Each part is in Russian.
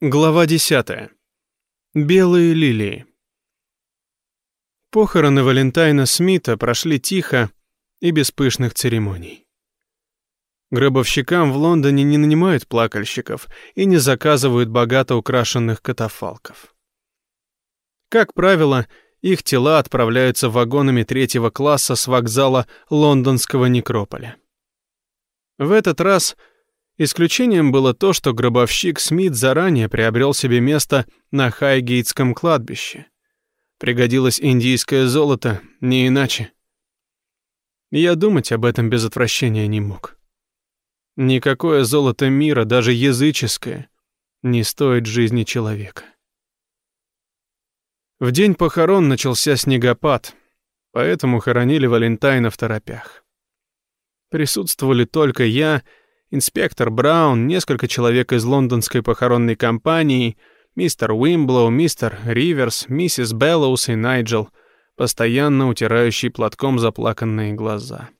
Глава 10. Белые лилии. Похороны Валентайна Смита прошли тихо и без пышных церемоний. Гробовщикам в Лондоне не нанимают плакальщиков и не заказывают богато украшенных катафалков. Как правило, их тела отправляются вагонами третьего класса с вокзала лондонского некрополя. В этот раз – Исключением было то, что гробовщик Смит заранее приобрел себе место на Хайгейтском кладбище. Пригодилось индийское золото, не иначе. Я думать об этом без отвращения не мог. Никакое золото мира, даже языческое, не стоит жизни человека. В день похорон начался снегопад, поэтому хоронили Валентайна второпях. Присутствовали только я инспектор Браун, несколько человек из лондонской похоронной компании, мистер Уимблоу, мистер Риверс, миссис Беллоус и Найджел, постоянно утирающий платком заплаканные глаза.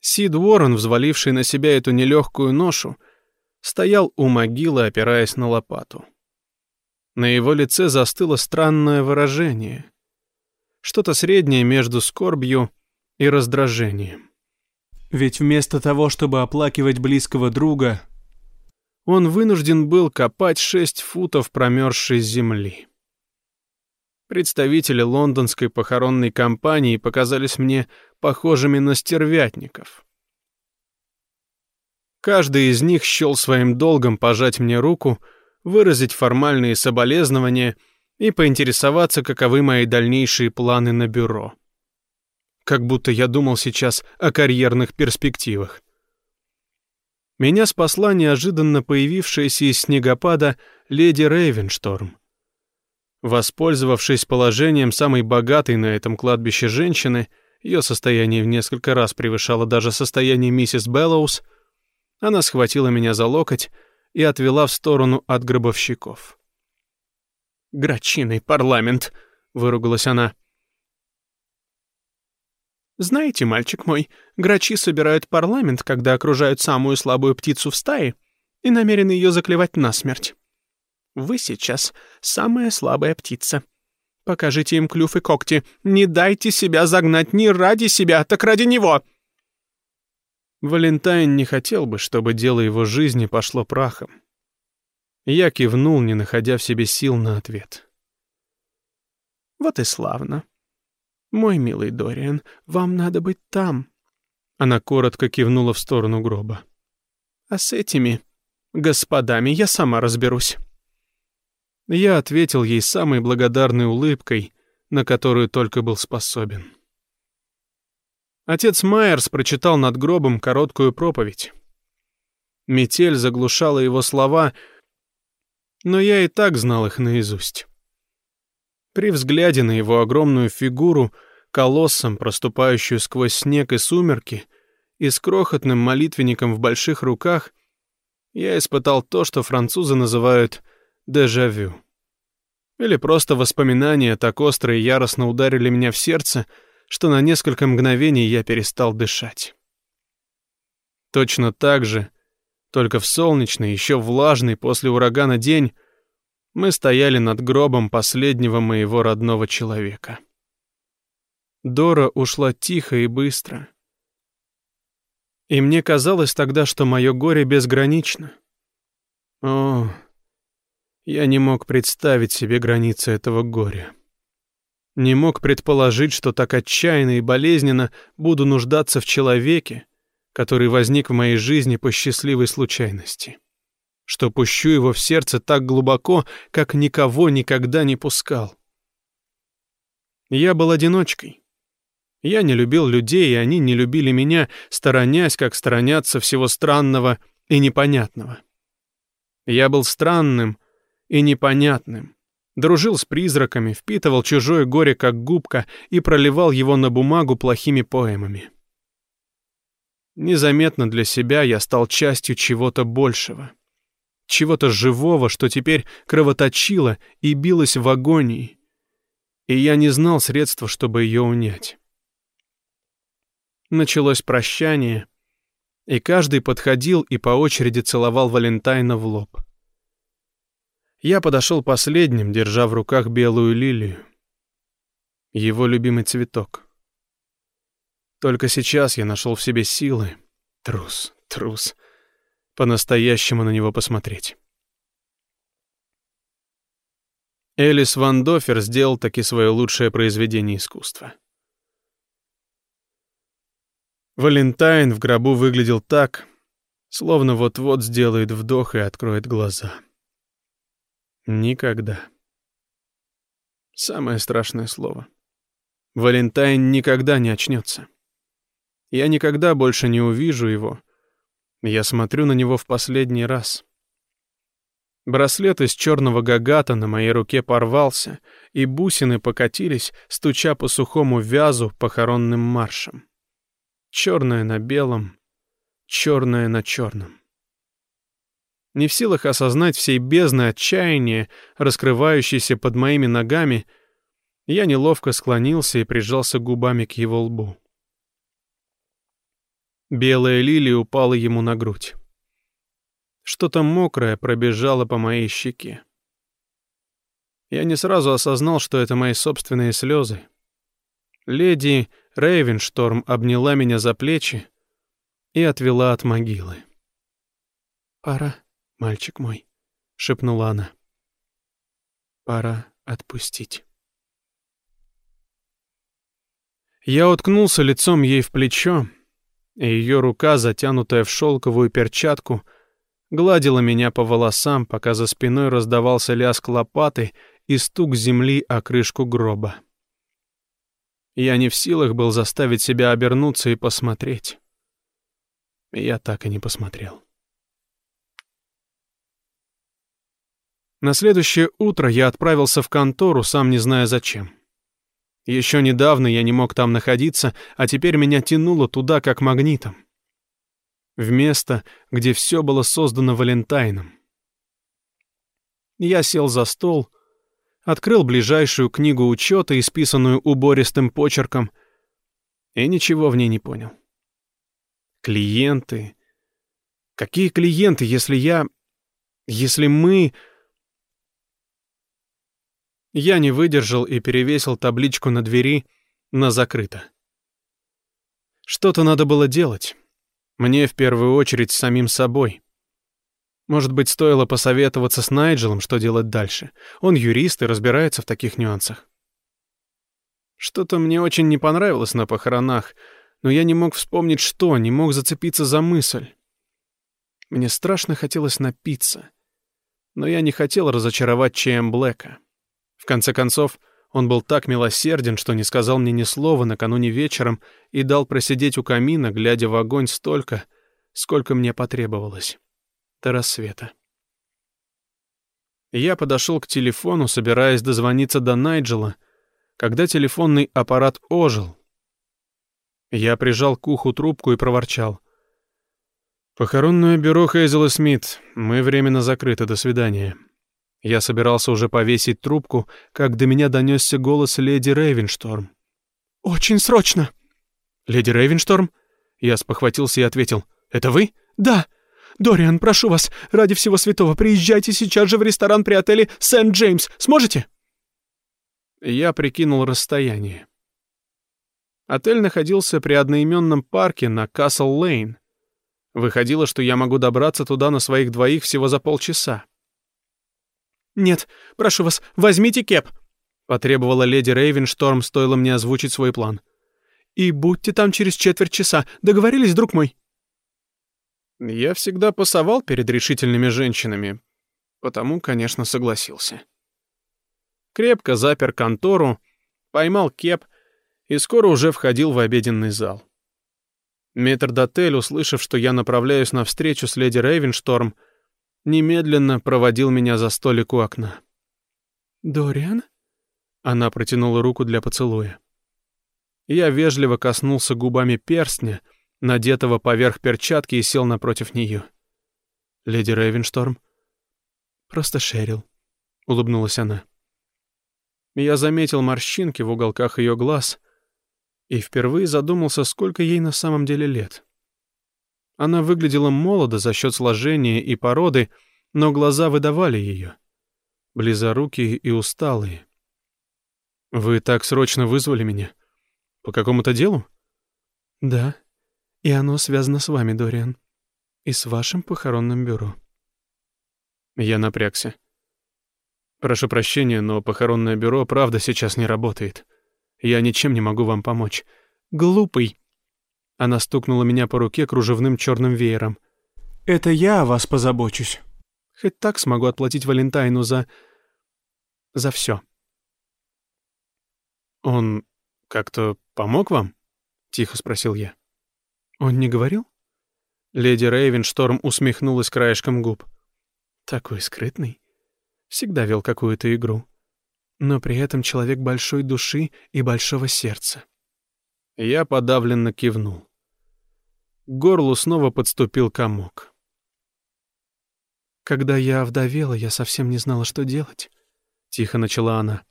Сид Уоррен, взваливший на себя эту нелегкую ношу, стоял у могилы, опираясь на лопату. На его лице застыло странное выражение. Что-то среднее между скорбью и раздражением. Ведь вместо того, чтобы оплакивать близкого друга, он вынужден был копать шесть футов промерзшей земли. Представители лондонской похоронной компании показались мне похожими на стервятников. Каждый из них счел своим долгом пожать мне руку, выразить формальные соболезнования и поинтересоваться, каковы мои дальнейшие планы на бюро как будто я думал сейчас о карьерных перспективах. Меня спасла неожиданно появившаяся из снегопада леди Рейвеншторм. Воспользовавшись положением самой богатой на этом кладбище женщины, ее состояние в несколько раз превышало даже состояние миссис Беллоус, она схватила меня за локоть и отвела в сторону от гробовщиков. «Грачиный парламент!» — выругалась она. Знаете, мальчик мой, грачи собирают парламент, когда окружают самую слабую птицу в стае и намерены ее заклевать насмерть. Вы сейчас самая слабая птица. Покажите им клюв и когти. Не дайте себя загнать не ради себя, так ради него. Валентайн не хотел бы, чтобы дело его жизни пошло прахом. Я кивнул, не находя в себе сил на ответ. Вот и славно. «Мой милый Дориан, вам надо быть там». Она коротко кивнула в сторону гроба. «А с этими господами я сама разберусь». Я ответил ей самой благодарной улыбкой, на которую только был способен. Отец Майерс прочитал над гробом короткую проповедь. Метель заглушала его слова, но я и так знал их наизусть. При взгляде на его огромную фигуру, колоссом, проступающую сквозь снег и сумерки, и с крохотным молитвенником в больших руках, я испытал то, что французы называют «дежавю». Или просто воспоминания так остро и яростно ударили меня в сердце, что на несколько мгновений я перестал дышать. Точно так же, только в солнечный, еще влажный после урагана день, мы стояли над гробом последнего моего родного человека. Дора ушла тихо и быстро. И мне казалось тогда, что мое горе безгранично. О, я не мог представить себе границы этого горя. Не мог предположить, что так отчаянно и болезненно буду нуждаться в человеке, который возник в моей жизни по счастливой случайности что пущу его в сердце так глубоко, как никого никогда не пускал. Я был одиночкой. Я не любил людей, и они не любили меня, сторонясь, как сторонятся всего странного и непонятного. Я был странным и непонятным, дружил с призраками, впитывал чужое горе как губка и проливал его на бумагу плохими поэмами. Незаметно для себя я стал частью чего-то большего — чего-то живого, что теперь кровоточило и билось в агонии. И я не знал средства, чтобы ее унять. Началось прощание, и каждый подходил и по очереди целовал Валентайна в лоб. Я подошел последним, держа в руках белую лилию. Его любимый цветок. Только сейчас я нашел в себе силы. Трус, трус. По-настоящему на него посмотреть. Элис Ван Дофер сделал таки свое лучшее произведение искусства. Валентайн в гробу выглядел так, словно вот-вот сделает вдох и откроет глаза. Никогда. Самое страшное слово. Валентайн никогда не очнется. Я никогда больше не увижу его. Я смотрю на него в последний раз. Браслет из черного гагата на моей руке порвался, и бусины покатились, стуча по сухому вязу похоронным маршем. Черное на белом, черное на черном. Не в силах осознать всей бездны отчаяния, раскрывающейся под моими ногами, я неловко склонился и прижался губами к его лбу. Белая лилия упала ему на грудь. Что-то мокрое пробежало по моей щеке. Я не сразу осознал, что это мои собственные слезы. Леди Рейвеншторм обняла меня за плечи и отвела от могилы. «Пора, мальчик мой», — шепнула она. «Пора отпустить». Я уткнулся лицом ей в плечо, и ее рука, затянутая в шелковую перчатку, гладила меня по волосам, пока за спиной раздавался лязг лопаты и стук земли о крышку гроба. Я не в силах был заставить себя обернуться и посмотреть. Я так и не посмотрел. На следующее утро я отправился в контору, сам не зная зачем. Еще недавно я не мог там находиться, а теперь меня тянуло туда как магнитом. В место, где все было создано Валентайном. Я сел за стол, открыл ближайшую книгу учета, исписанную убористым почерком, и ничего в ней не понял. Клиенты. Какие клиенты, если я... Если мы... Я не выдержал и перевесил табличку на двери на «закрыто». Что-то надо было делать. Мне в первую очередь с самим собой. Может быть, стоило посоветоваться с Найджелом, что делать дальше. Он юрист и разбирается в таких нюансах. Что-то мне очень не понравилось на похоронах, но я не мог вспомнить что, не мог зацепиться за мысль. Мне страшно хотелось напиться, но я не хотел разочаровать Чейм Блэка. В конце концов, он был так милосерден, что не сказал мне ни слова накануне вечером и дал просидеть у камина, глядя в огонь столько, сколько мне потребовалось. До рассвета. Я подошел к телефону, собираясь дозвониться до Найджела, когда телефонный аппарат ожил. Я прижал к уху трубку и проворчал. «Похоронное бюро Хейзела Смит. Мы временно закрыты. До свидания». Я собирался уже повесить трубку, как до меня донесся голос леди Рейвеншторм. «Очень срочно!» «Леди Рейвеншторм?» Я спохватился и ответил. «Это вы?» «Да! Дориан, прошу вас, ради всего святого, приезжайте сейчас же в ресторан при отеле Сент-Джеймс. Сможете?» Я прикинул расстояние. Отель находился при одноименном парке на Касл-Лейн. Выходило, что я могу добраться туда на своих двоих всего за полчаса. «Нет, прошу вас, возьмите кеп!» — потребовала леди Рейвеншторм, стоило мне озвучить свой план. «И будьте там через четверть часа. Договорились, друг мой?» Я всегда пасовал перед решительными женщинами, потому, конечно, согласился. Крепко запер контору, поймал кеп и скоро уже входил в обеденный зал. Метрдотель, услышав, что я направляюсь на встречу с леди Рейвеншторм, немедленно проводил меня за столик у окна. «Дориан?» Она протянула руку для поцелуя. Я вежливо коснулся губами перстня, надетого поверх перчатки, и сел напротив нее. «Леди Рейвеншторм?» «Просто Шерил», — улыбнулась она. Я заметил морщинки в уголках ее глаз и впервые задумался, сколько ей на самом деле лет. Она выглядела молодо за счет сложения и породы, но глаза выдавали ее. близорукие и усталые. «Вы так срочно вызвали меня? По какому-то делу?» «Да, и оно связано с вами, Дориан, и с вашим похоронным бюро». Я напрягся. «Прошу прощения, но похоронное бюро правда сейчас не работает. Я ничем не могу вам помочь». «Глупый!» Она стукнула меня по руке кружевным черным веером. «Это я о вас позабочусь. Хоть так смогу отплатить Валентайну за... за все. «Он как-то помог вам?» — тихо спросил я. «Он не говорил?» Леди Рейвеншторм усмехнулась краешком губ. «Такой скрытный. Всегда вел какую-то игру. Но при этом человек большой души и большого сердца». Я подавленно кивнул. К горлу снова подступил комок. «Когда я овдовела, я совсем не знала, что делать», — тихо начала она.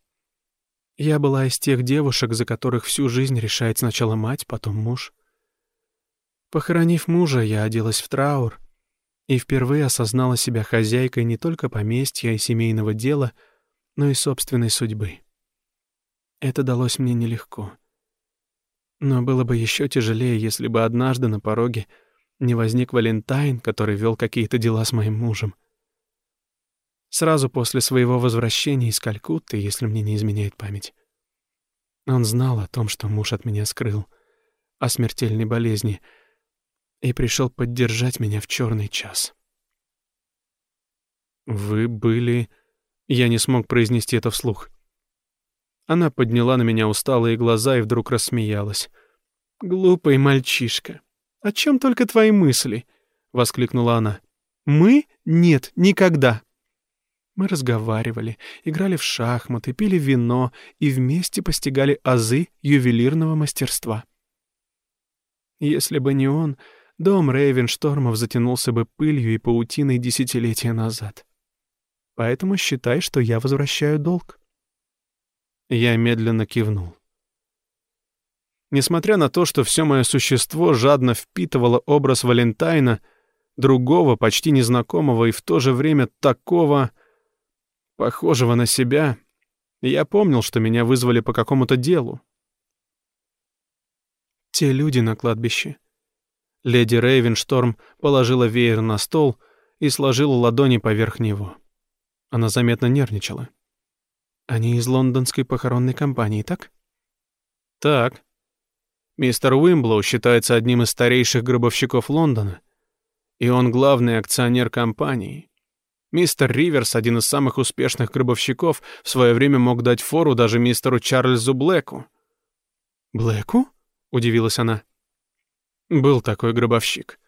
«Я была из тех девушек, за которых всю жизнь решает сначала мать, потом муж. Похоронив мужа, я оделась в траур и впервые осознала себя хозяйкой не только поместья и семейного дела, но и собственной судьбы. Это далось мне нелегко. Но было бы еще тяжелее, если бы однажды на пороге не возник Валентайн, который вел какие-то дела с моим мужем. Сразу после своего возвращения из Калькутты, если мне не изменяет память. Он знал о том, что муж от меня скрыл, о смертельной болезни, и пришел поддержать меня в черный час. «Вы были...» Я не смог произнести это вслух. Она подняла на меня усталые глаза и вдруг рассмеялась. «Глупый мальчишка, о чем только твои мысли?» — воскликнула она. «Мы? Нет, никогда!» Мы разговаривали, играли в шахматы, пили вино и вместе постигали азы ювелирного мастерства. Если бы не он, дом Рейвенштормов затянулся бы пылью и паутиной десятилетия назад. Поэтому считай, что я возвращаю долг. Я медленно кивнул. Несмотря на то, что все мое существо жадно впитывало образ Валентайна, другого, почти незнакомого и в то же время такого похожего на себя, я помнил, что меня вызвали по какому-то делу. Те люди на кладбище. Леди Рейвеншторм положила веер на стол и сложила ладони поверх него. Она заметно нервничала. Они из лондонской похоронной компании, так? Так. Мистер Уимблоу считается одним из старейших гробовщиков Лондона, и он главный акционер компании. Мистер Риверс, один из самых успешных гробовщиков, в свое время мог дать фору даже мистеру Чарльзу Блэку. «Блэку?» — удивилась она. Был такой гробовщик.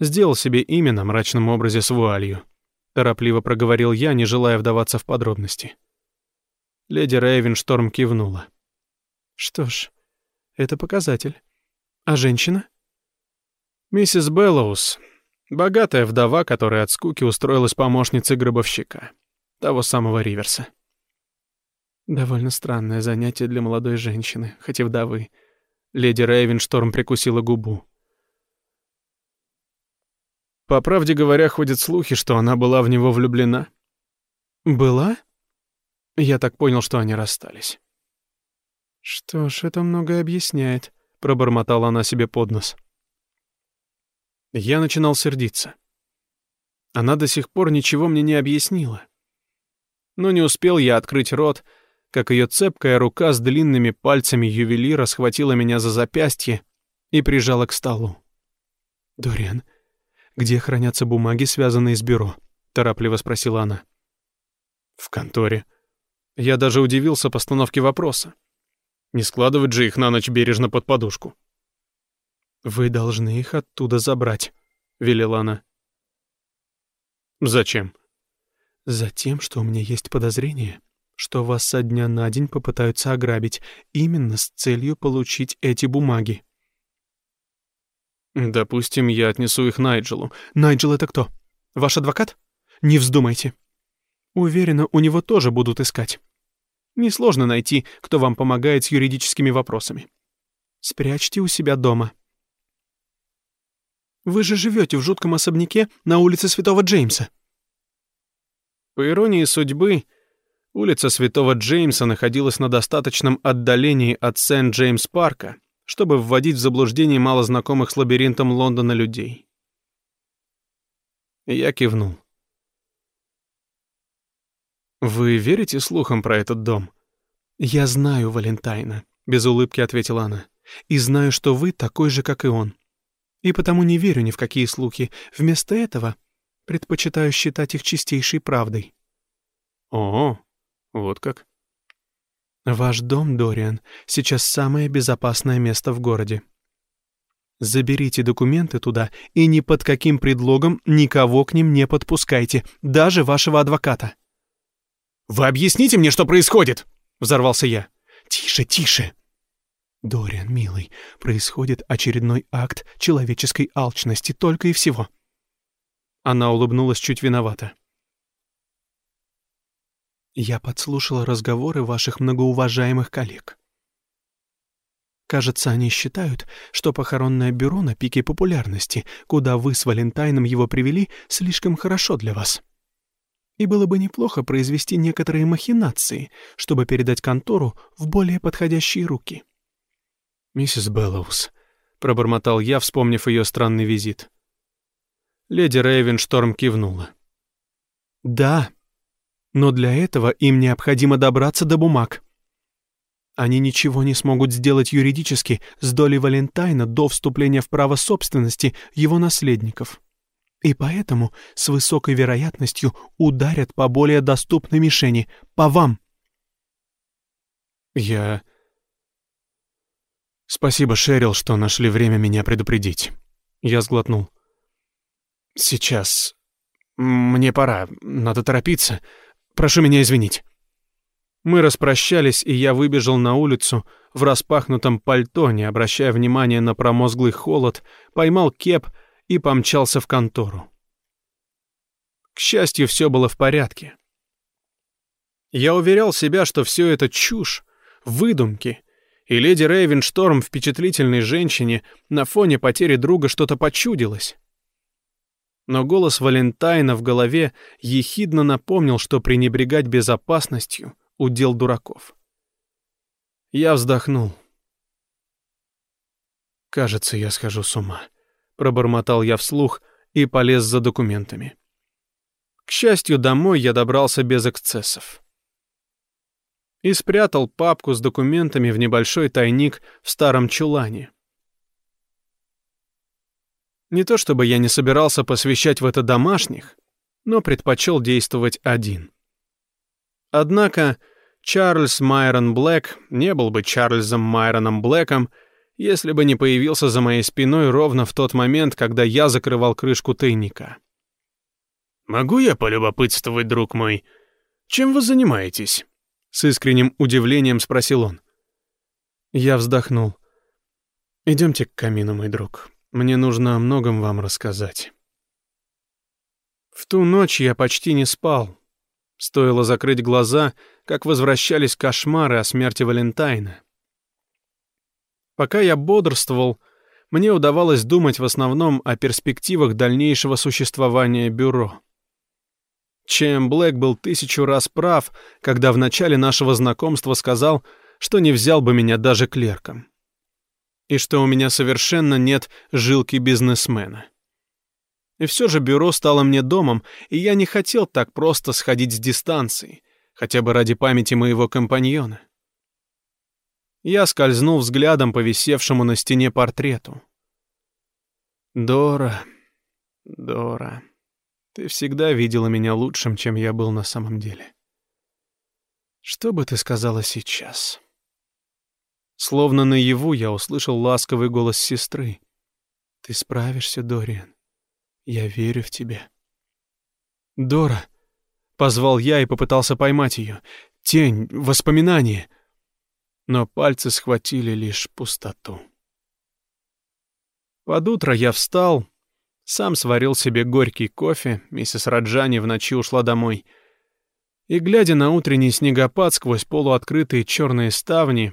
Сделал себе имя на мрачном образе с вуалью. Торопливо проговорил я, не желая вдаваться в подробности. Леди Рейвеншторм кивнула. «Что ж, это показатель. А женщина?» «Миссис Беллоус, Богатая вдова, которая от скуки устроилась помощницей гробовщика. Того самого Риверса. Довольно странное занятие для молодой женщины, хоть и вдовы. Леди Рейвеншторм прикусила губу. По правде говоря, ходят слухи, что она была в него влюблена. Была? Я так понял, что они расстались. Что ж, это многое объясняет, пробормотала она себе под нос. Я начинал сердиться. Она до сих пор ничего мне не объяснила. Но не успел я открыть рот, как ее цепкая рука с длинными пальцами ювелира схватила меня за запястье и прижала к столу. «Дориан, где хранятся бумаги, связанные с бюро?» — торопливо спросила она. «В конторе». Я даже удивился постановке вопроса. Не складывать же их на ночь бережно под подушку. «Вы должны их оттуда забрать», — велела она. «Зачем?» «Затем, что у меня есть подозрение, что вас со дня на день попытаются ограбить именно с целью получить эти бумаги». «Допустим, я отнесу их Найджелу». «Найджел — это кто? Ваш адвокат? Не вздумайте. Уверена, у него тоже будут искать. Несложно найти, кто вам помогает с юридическими вопросами. Спрячьте у себя дома». Вы же живете в жутком особняке на улице Святого Джеймса». По иронии судьбы, Улица Святого Джеймса находилась на достаточном отдалении от Сент-Джеймс-парка, чтобы вводить в заблуждение малознакомых с лабиринтом Лондона людей. Я кивнул. «Вы верите слухам про этот дом?» «Я знаю Валентайна», — без улыбки ответила она. «И знаю, что вы такой же, как и он. И потому не верю ни в какие слухи. Вместо этого предпочитаю считать их чистейшей правдой». «О, вот как?» «Ваш дом, Дориан, сейчас самое безопасное место в городе. Заберите документы туда и ни под каким предлогом никого к ним не подпускайте, даже вашего адвоката». «Вы объясните мне, что происходит!» — взорвался я. «Тише, тише!» «Дориан, милый, происходит очередной акт человеческой алчности, только и всего». Она улыбнулась чуть виновато. «Я подслушала разговоры ваших многоуважаемых коллег. Кажется, они считают, что похоронное бюро на пике популярности, куда вы с Валентайном его привели, слишком хорошо для вас и было бы неплохо произвести некоторые махинации, чтобы передать контору в более подходящие руки. «Миссис Беллоус», — пробормотал я, вспомнив ее странный визит. Леди Рейвеншторм кивнула. «Да, но для этого им необходимо добраться до бумаг. Они ничего не смогут сделать юридически с долей Валентайна до вступления в право собственности его наследников» и поэтому с высокой вероятностью ударят по более доступной мишени, по вам. Я... Спасибо, Шерил, что нашли время меня предупредить. Я сглотнул. Сейчас. Мне пора, надо торопиться. Прошу меня извинить. Мы распрощались, и я выбежал на улицу в распахнутом пальто, не обращая внимания на промозглый холод, поймал кеп — и помчался в контору. К счастью, все было в порядке. Я уверял себя, что все это чушь, выдумки, и леди Рейвеншторм впечатлительной женщине на фоне потери друга что-то почудилось. Но голос Валентайна в голове ехидно напомнил, что пренебрегать безопасностью — удел дураков. Я вздохнул. Кажется, я схожу с ума пробормотал я вслух и полез за документами. К счастью, домой я добрался без эксцессов. И спрятал папку с документами в небольшой тайник в старом чулане. Не то чтобы я не собирался посвящать в это домашних, но предпочел действовать один. Однако Чарльз Майрон Блэк не был бы Чарльзом Майроном Блэком, если бы не появился за моей спиной ровно в тот момент, когда я закрывал крышку тайника. «Могу я полюбопытствовать, друг мой? Чем вы занимаетесь?» С искренним удивлением спросил он. Я вздохнул. «Идемте к камину, мой друг. Мне нужно о многом вам рассказать». В ту ночь я почти не спал. Стоило закрыть глаза, как возвращались кошмары о смерти Валентайна. Пока я бодрствовал, мне удавалось думать в основном о перспективах дальнейшего существования бюро. Чем Блэк был тысячу раз прав, когда в начале нашего знакомства сказал, что не взял бы меня даже клерком. И что у меня совершенно нет жилки бизнесмена. И все же бюро стало мне домом, и я не хотел так просто сходить с дистанции, хотя бы ради памяти моего компаньона. Я скользнул взглядом по висевшему на стене портрету. «Дора, Дора, ты всегда видела меня лучшим, чем я был на самом деле. Что бы ты сказала сейчас?» Словно наяву я услышал ласковый голос сестры. «Ты справишься, Дориан. Я верю в тебя». «Дора!» — позвал я и попытался поймать ее. «Тень, воспоминание!» Но пальцы схватили лишь пустоту. Под утро я встал, сам сварил себе горький кофе, миссис Раджани в ночи ушла домой, и, глядя на утренний снегопад сквозь полуоткрытые черные ставни,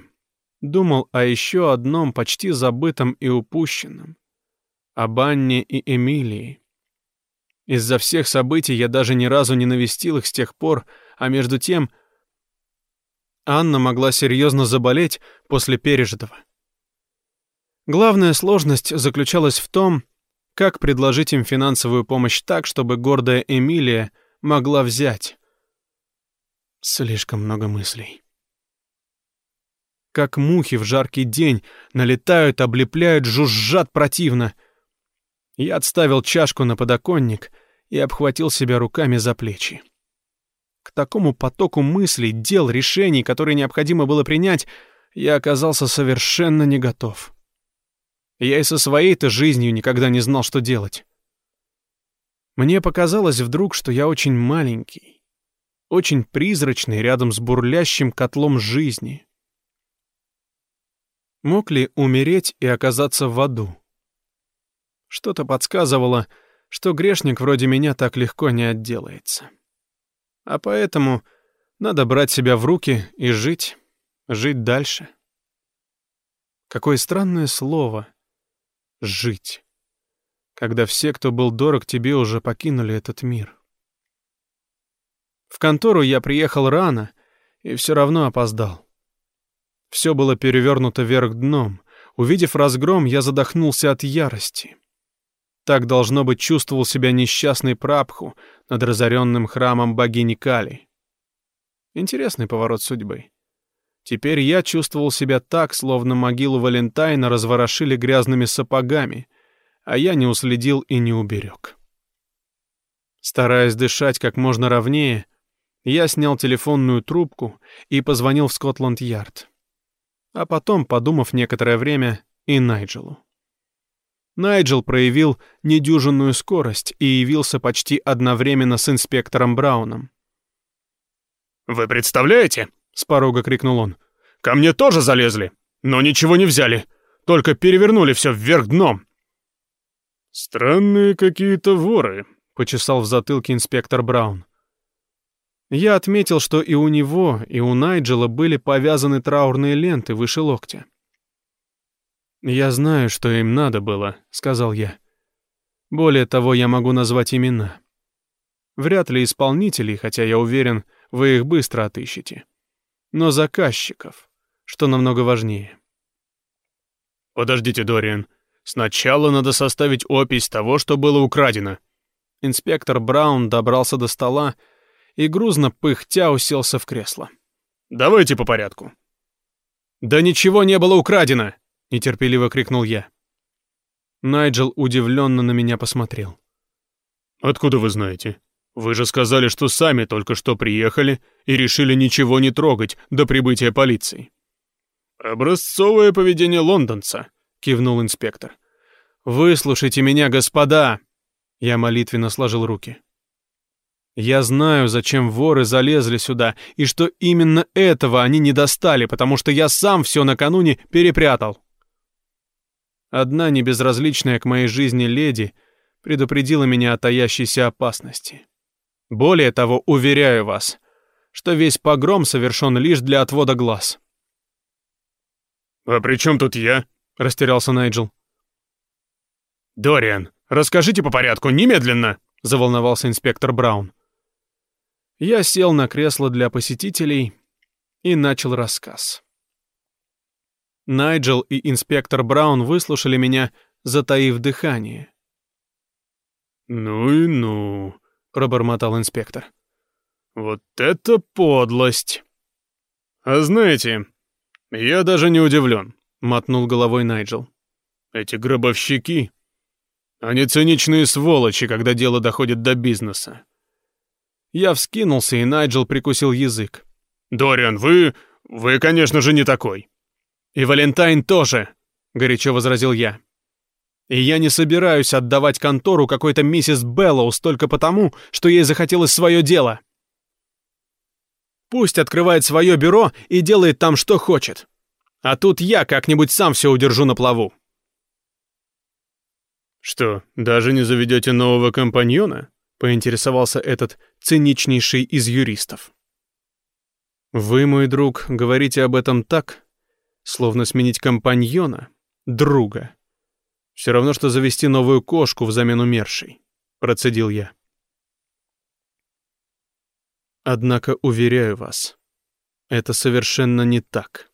думал о еще одном почти забытом и упущенном — об Анне и Эмилии. Из-за всех событий я даже ни разу не навестил их с тех пор, а между тем Анна могла серьезно заболеть после пережитого. Главная сложность заключалась в том, как предложить им финансовую помощь так, чтобы гордая Эмилия могла взять. Слишком много мыслей. Как мухи в жаркий день налетают, облепляют, жужжат противно. Я отставил чашку на подоконник и обхватил себя руками за плечи. К такому потоку мыслей, дел, решений, которые необходимо было принять, я оказался совершенно не готов. Я и со своей-то жизнью никогда не знал, что делать. Мне показалось вдруг, что я очень маленький, очень призрачный рядом с бурлящим котлом жизни. Мог ли умереть и оказаться в аду? Что-то подсказывало, что грешник вроде меня так легко не отделается. А поэтому надо брать себя в руки и жить, жить дальше. Какое странное слово жить. Когда все, кто был дорог тебе, уже покинули этот мир. В контору я приехал рано и все равно опоздал. Все было перевернуто вверх дном. Увидев разгром, я задохнулся от ярости. Так, должно быть, чувствовал себя несчастный Прабху над разоренным храмом богини Кали. Интересный поворот судьбы. Теперь я чувствовал себя так, словно могилу Валентайна разворошили грязными сапогами, а я не уследил и не уберег. Стараясь дышать как можно ровнее, я снял телефонную трубку и позвонил в Скотланд-Ярд. А потом, подумав некоторое время, и Найджелу. Найджел проявил недюжинную скорость и явился почти одновременно с инспектором Брауном. «Вы представляете?» — с порога крикнул он. «Ко мне тоже залезли, но ничего не взяли, только перевернули все вверх дном». «Странные какие-то воры», — почесал в затылке инспектор Браун. Я отметил, что и у него, и у Найджела были повязаны траурные ленты выше локтя. «Я знаю, что им надо было», — сказал я. «Более того, я могу назвать имена. Вряд ли исполнителей, хотя я уверен, вы их быстро отыщете но заказчиков, что намного важнее. «Подождите, Дориан. Сначала надо составить опись того, что было украдено». Инспектор Браун добрался до стола и грузно пыхтя уселся в кресло. «Давайте по порядку». «Да ничего не было украдено!» — нетерпеливо крикнул я. Найджел удивленно на меня посмотрел. «Откуда вы знаете?» Вы же сказали, что сами только что приехали и решили ничего не трогать до прибытия полиции. Образцовое поведение лондонца, кивнул инспектор. Выслушайте меня, господа. Я молитвенно сложил руки. Я знаю, зачем воры залезли сюда, и что именно этого они не достали, потому что я сам все накануне перепрятал. Одна небезразличная к моей жизни леди предупредила меня о таящейся опасности. Более того, уверяю вас, что весь погром совершен лишь для отвода глаз. «А при чем тут я?» — растерялся Найджел. «Дориан, расскажите по порядку, немедленно!» — заволновался инспектор Браун. Я сел на кресло для посетителей и начал рассказ. Найджел и инспектор Браун выслушали меня, затаив дыхание. «Ну и ну», пробормотал инспектор. Вот это подлость. А знаете, я даже не удивлен, мотнул головой Найджел. Эти гробовщики, они циничные сволочи, когда дело доходит до бизнеса. Я вскинулся, и Найджел прикусил язык. «Дориан, вы... вы, конечно же, не такой». «И Валентайн тоже», — горячо возразил я. И я не собираюсь отдавать контору какой-то миссис Беллоус только потому, что ей захотелось свое дело. Пусть открывает свое бюро и делает там, что хочет. А тут я как-нибудь сам все удержу на плаву. «Что, даже не заведете нового компаньона?» — поинтересовался этот циничнейший из юристов. «Вы, мой друг, говорите об этом так, словно сменить компаньона, друга, все равно, что завести новую кошку взамен умершей, процедил я. Однако, уверяю вас, Это совершенно не так.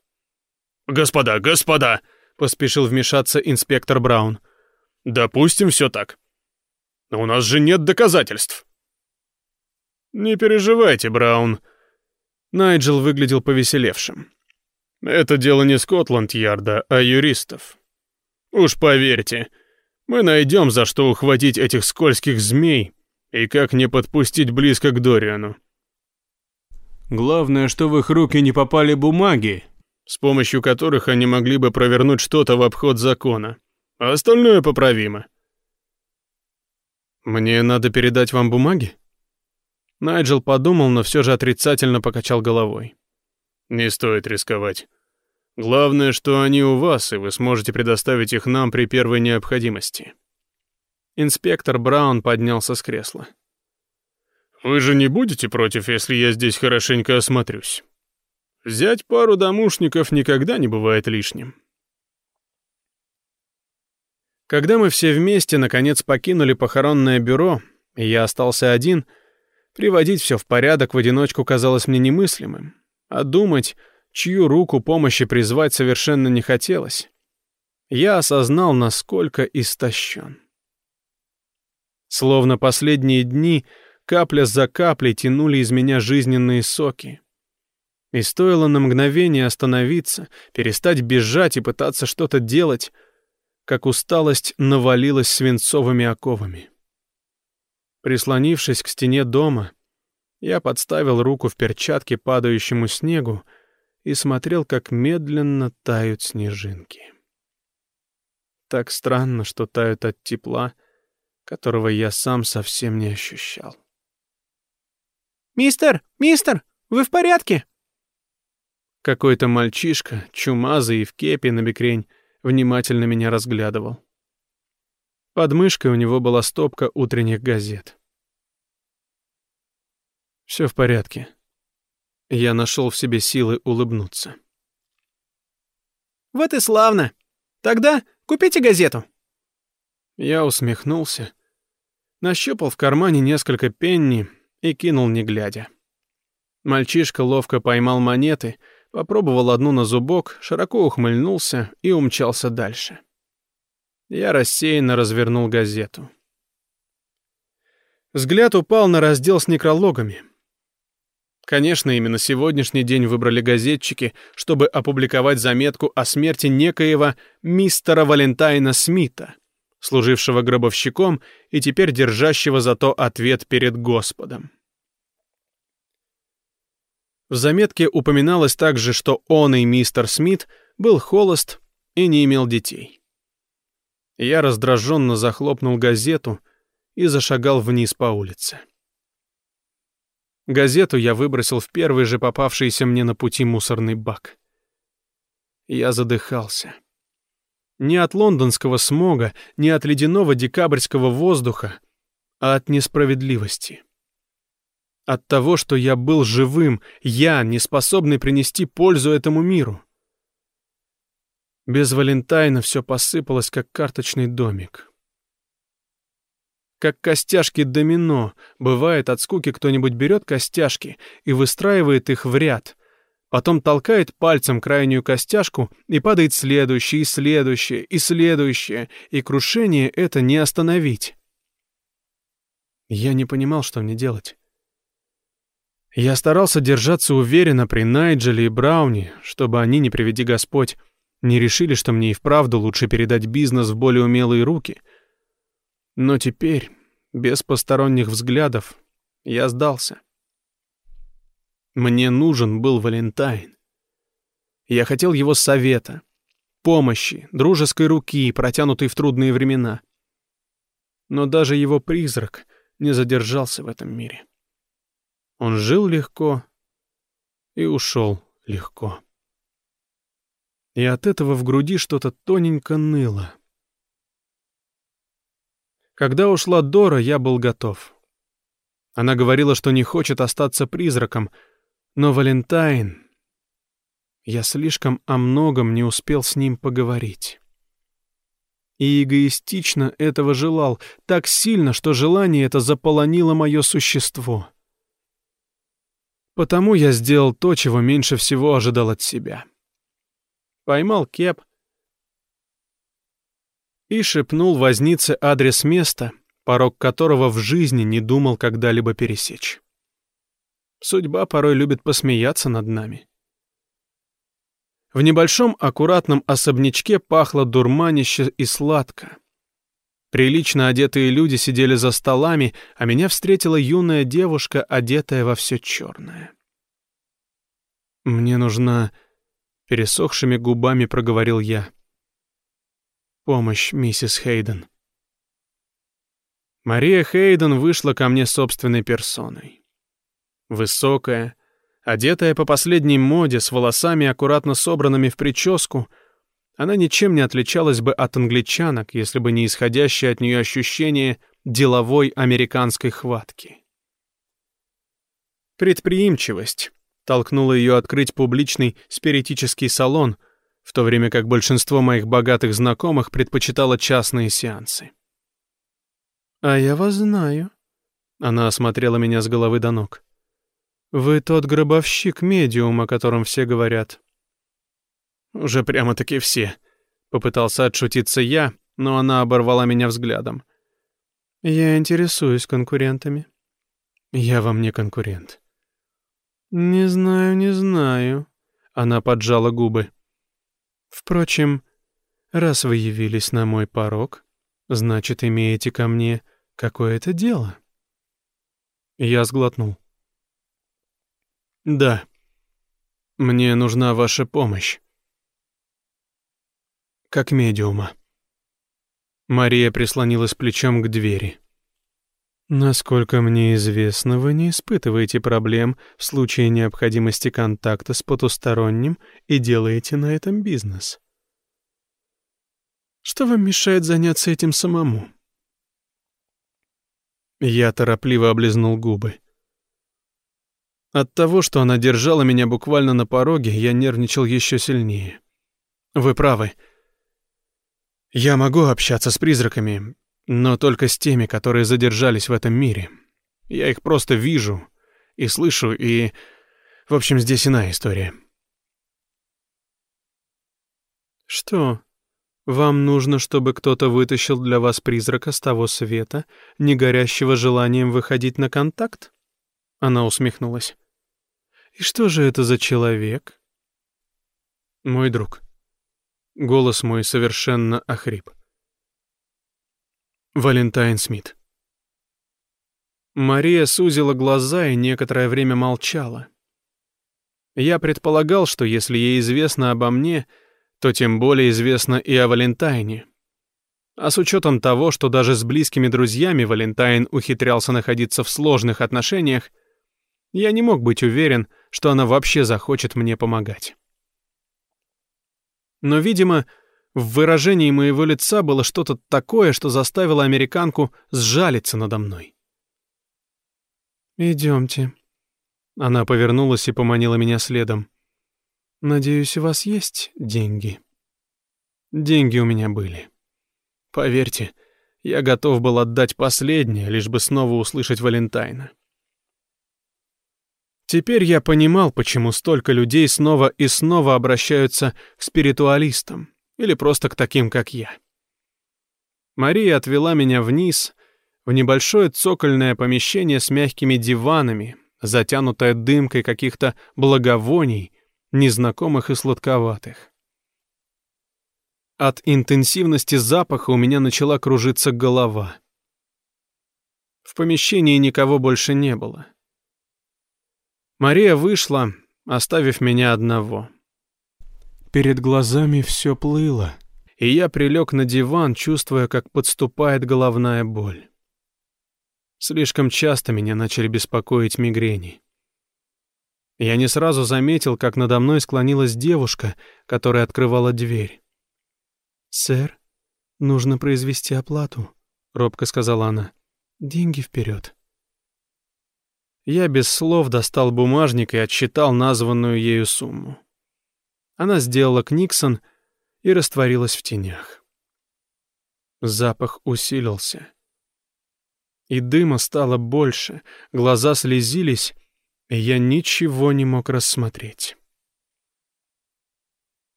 «Господа, господа!» — поспешил вмешаться инспектор Браун. «Допустим, все так. Но у нас же нет доказательств». «Не переживайте, Браун». Найджел выглядел повеселевшим. «Это дело не Скотланд-Ярда, а юристов. Уж поверьте, мы найдем, за что ухватить этих скользких змей и как не подпустить близко к Дориану. Главное, что в их руки не попали бумаги, с помощью которых они могли бы провернуть что-то в обход закона. А остальное поправимо. Мне надо передать вам бумаги? Найджел подумал, но все же отрицательно покачал головой. Не стоит рисковать. Главное, что они у вас, и вы сможете предоставить их нам при первой необходимости. Инспектор Браун поднялся с кресла. Вы же не будете против, если я здесь хорошенько осмотрюсь? Взять пару домушников никогда не бывает лишним. Когда мы все вместе наконец покинули похоронное бюро, и я остался один, приводить все в порядок в одиночку казалось мне немыслимым, а думать, чью руку помощи призвать совершенно не хотелось. Я осознал, насколько истощен. Словно последние дни капля за каплей тянули из меня жизненные соки. И стоило на мгновение остановиться, перестать бежать и пытаться что-то делать, как усталость навалилась свинцовыми оковами. Прислонившись к стене дома, я подставил руку в перчатке падающему снегу и смотрел, как медленно тают снежинки. Так странно, что тают от тепла, которого я сам совсем не ощущал. «Мистер! Мистер! Вы в порядке?» Какой-то мальчишка, чумазый и в кепе на бекрень, внимательно меня разглядывал. Под мышкой у него была стопка утренних газет. Все в порядке. Я нашел в себе силы улыбнуться. «Вот и славно. Тогда купите газету». Я усмехнулся, нащупал в кармане несколько пенни и кинул не глядя. Мальчишка ловко поймал монеты — попробовал одну на зубок, широко ухмыльнулся и умчался дальше. Я рассеянно развернул газету. Взгляд упал на раздел с некрологами. Конечно, именно сегодняшний день выбрали газетчики, чтобы опубликовать заметку о смерти некоего мистера Валентайна Смита, служившего гробовщиком и теперь держащего зато ответ перед Господом. В заметке упоминалось также, что он и мистер Смит был холост и не имел детей. Я раздраженно захлопнул газету и зашагал вниз по улице. Газету я выбросил в первый же попавшийся мне на пути мусорный бак. Я задыхался. Не от лондонского смога, не от ледяного декабрьского воздуха, а от несправедливости. От того, что я был живым, я, не способный принести пользу этому миру. Без Валентайна все посыпалось, как карточный домик. Как костяшки домино. Бывает, от скуки кто-нибудь берет костяшки и выстраивает их в ряд. Потом толкает пальцем крайнюю костяшку, и падает следующее, и следующее, и следующее, и крушение это не остановить. Я не понимал, что мне делать. Я старался держаться уверенно при Найджеле и Брауне, чтобы они, не приведи Господь, не решили, что мне и вправду лучше передать бизнес в более умелые руки. Но теперь, без посторонних взглядов, я сдался. Мне нужен был Валентайн. Я хотел его совета, помощи, дружеской руки, протянутой в трудные времена. Но даже его призрак не задержался в этом мире. Он жил легко и ушел легко. И от этого в груди что-то тоненько ныло. Когда ушла Дора, я был готов. Она говорила, что не хочет остаться призраком, но Валентайн... Я слишком о многом не успел с ним поговорить. И эгоистично этого желал, так сильно, что желание это заполонило мое существо — Потому я сделал то, чего меньше всего ожидал от себя. Поймал кеп и шепнул вознице адрес места, порог которого в жизни не думал когда-либо пересечь. Судьба порой любит посмеяться над нами. В небольшом аккуратном особнячке пахло дурманище и сладко. Прилично одетые люди сидели за столами, а меня встретила юная девушка, одетая во все черное. «Мне нужна...» — пересохшими губами проговорил я. «Помощь, миссис Хейден». Мария Хейден вышла ко мне собственной персоной. Высокая, одетая по последней моде, с волосами, аккуратно собранными в прическу — она ничем не отличалась бы от англичанок, если бы не исходящее от нее ощущение деловой американской хватки. Предприимчивость толкнула ее открыть публичный спиритический салон, в то время как большинство моих богатых знакомых предпочитало частные сеансы. «А я вас знаю», — она осмотрела меня с головы до ног. «Вы тот гробовщик-медиум, о котором все говорят. «Уже прямо-таки все», — попытался отшутиться я, но она оборвала меня взглядом. «Я интересуюсь конкурентами». «Я вам не конкурент». «Не знаю, не знаю», — она поджала губы. «Впрочем, раз вы явились на мой порог, значит, имеете ко мне какое-то дело». Я сглотнул. «Да, мне нужна ваша помощь как медиума. Мария прислонилась плечом к двери. Насколько мне известно, вы не испытываете проблем в случае необходимости контакта с потусторонним и делаете на этом бизнес. Что вам мешает заняться этим самому? Я торопливо облизнул губы. От того, что она держала меня буквально на пороге, я нервничал еще сильнее. Вы правы. Я могу общаться с призраками, но только с теми, которые задержались в этом мире. Я их просто вижу и слышу, и... В общем, здесь иная история. Что? Вам нужно, чтобы кто-то вытащил для вас призрака с того света, не горящего желанием выходить на контакт? Она усмехнулась. И что же это за человек? Мой друг. Голос мой совершенно охрип. Валентайн Смит. Мария сузила глаза и некоторое время молчала. Я предполагал, что если ей известно обо мне, то тем более известно и о Валентайне. А с учетом того, что даже с близкими друзьями Валентайн ухитрялся находиться в сложных отношениях, я не мог быть уверен, что она вообще захочет мне помогать. Но, видимо, в выражении моего лица было что-то такое, что заставило американку сжалиться надо мной. «Идемте». Она повернулась и поманила меня следом. «Надеюсь, у вас есть деньги?» Деньги у меня были. Поверьте, я готов был отдать последнее, лишь бы снова услышать Валентайна. Теперь я понимал, почему столько людей снова и снова обращаются к спиритуалистам или просто к таким, как я. Мария отвела меня вниз, в небольшое цокольное помещение с мягкими диванами, затянутое дымкой каких-то благовоний, незнакомых и сладковатых. От интенсивности запаха у меня начала кружиться голова. В помещении никого больше не было. Мария вышла, оставив меня одного. Перед глазами все плыло, и я прилег на диван, чувствуя, как подступает головная боль. Слишком часто меня начали беспокоить мигрени. Я не сразу заметил, как надо мной склонилась девушка, которая открывала дверь. «Сэр, нужно произвести оплату», — робко сказала она. «Деньги вперед». Я без слов достал бумажник и отсчитал названную ею сумму. Она сделала книксон и растворилась в тенях. Запах усилился. И дыма стало больше, глаза слезились, Я ничего не мог рассмотреть.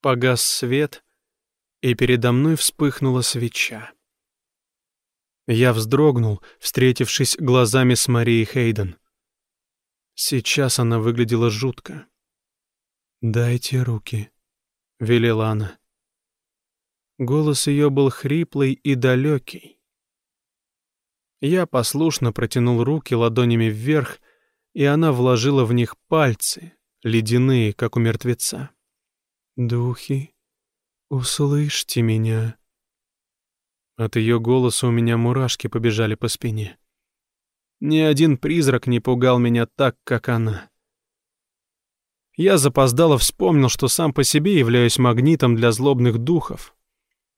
Погас свет, и передо мной вспыхнула свеча. Я вздрогнул, встретившись глазами с Марией Хейден. Сейчас она выглядела жутко. «Дайте руки», — велела она. Голос ее был хриплый и далекий. Я послушно протянул руки ладонями вверх, и она вложила в них пальцы, ледяные, как у мертвеца. «Духи, услышьте меня». От ее голоса у меня мурашки побежали по спине. Ни один призрак не пугал меня так, как она. Я запоздало вспомнил, что сам по себе являюсь магнитом для злобных духов.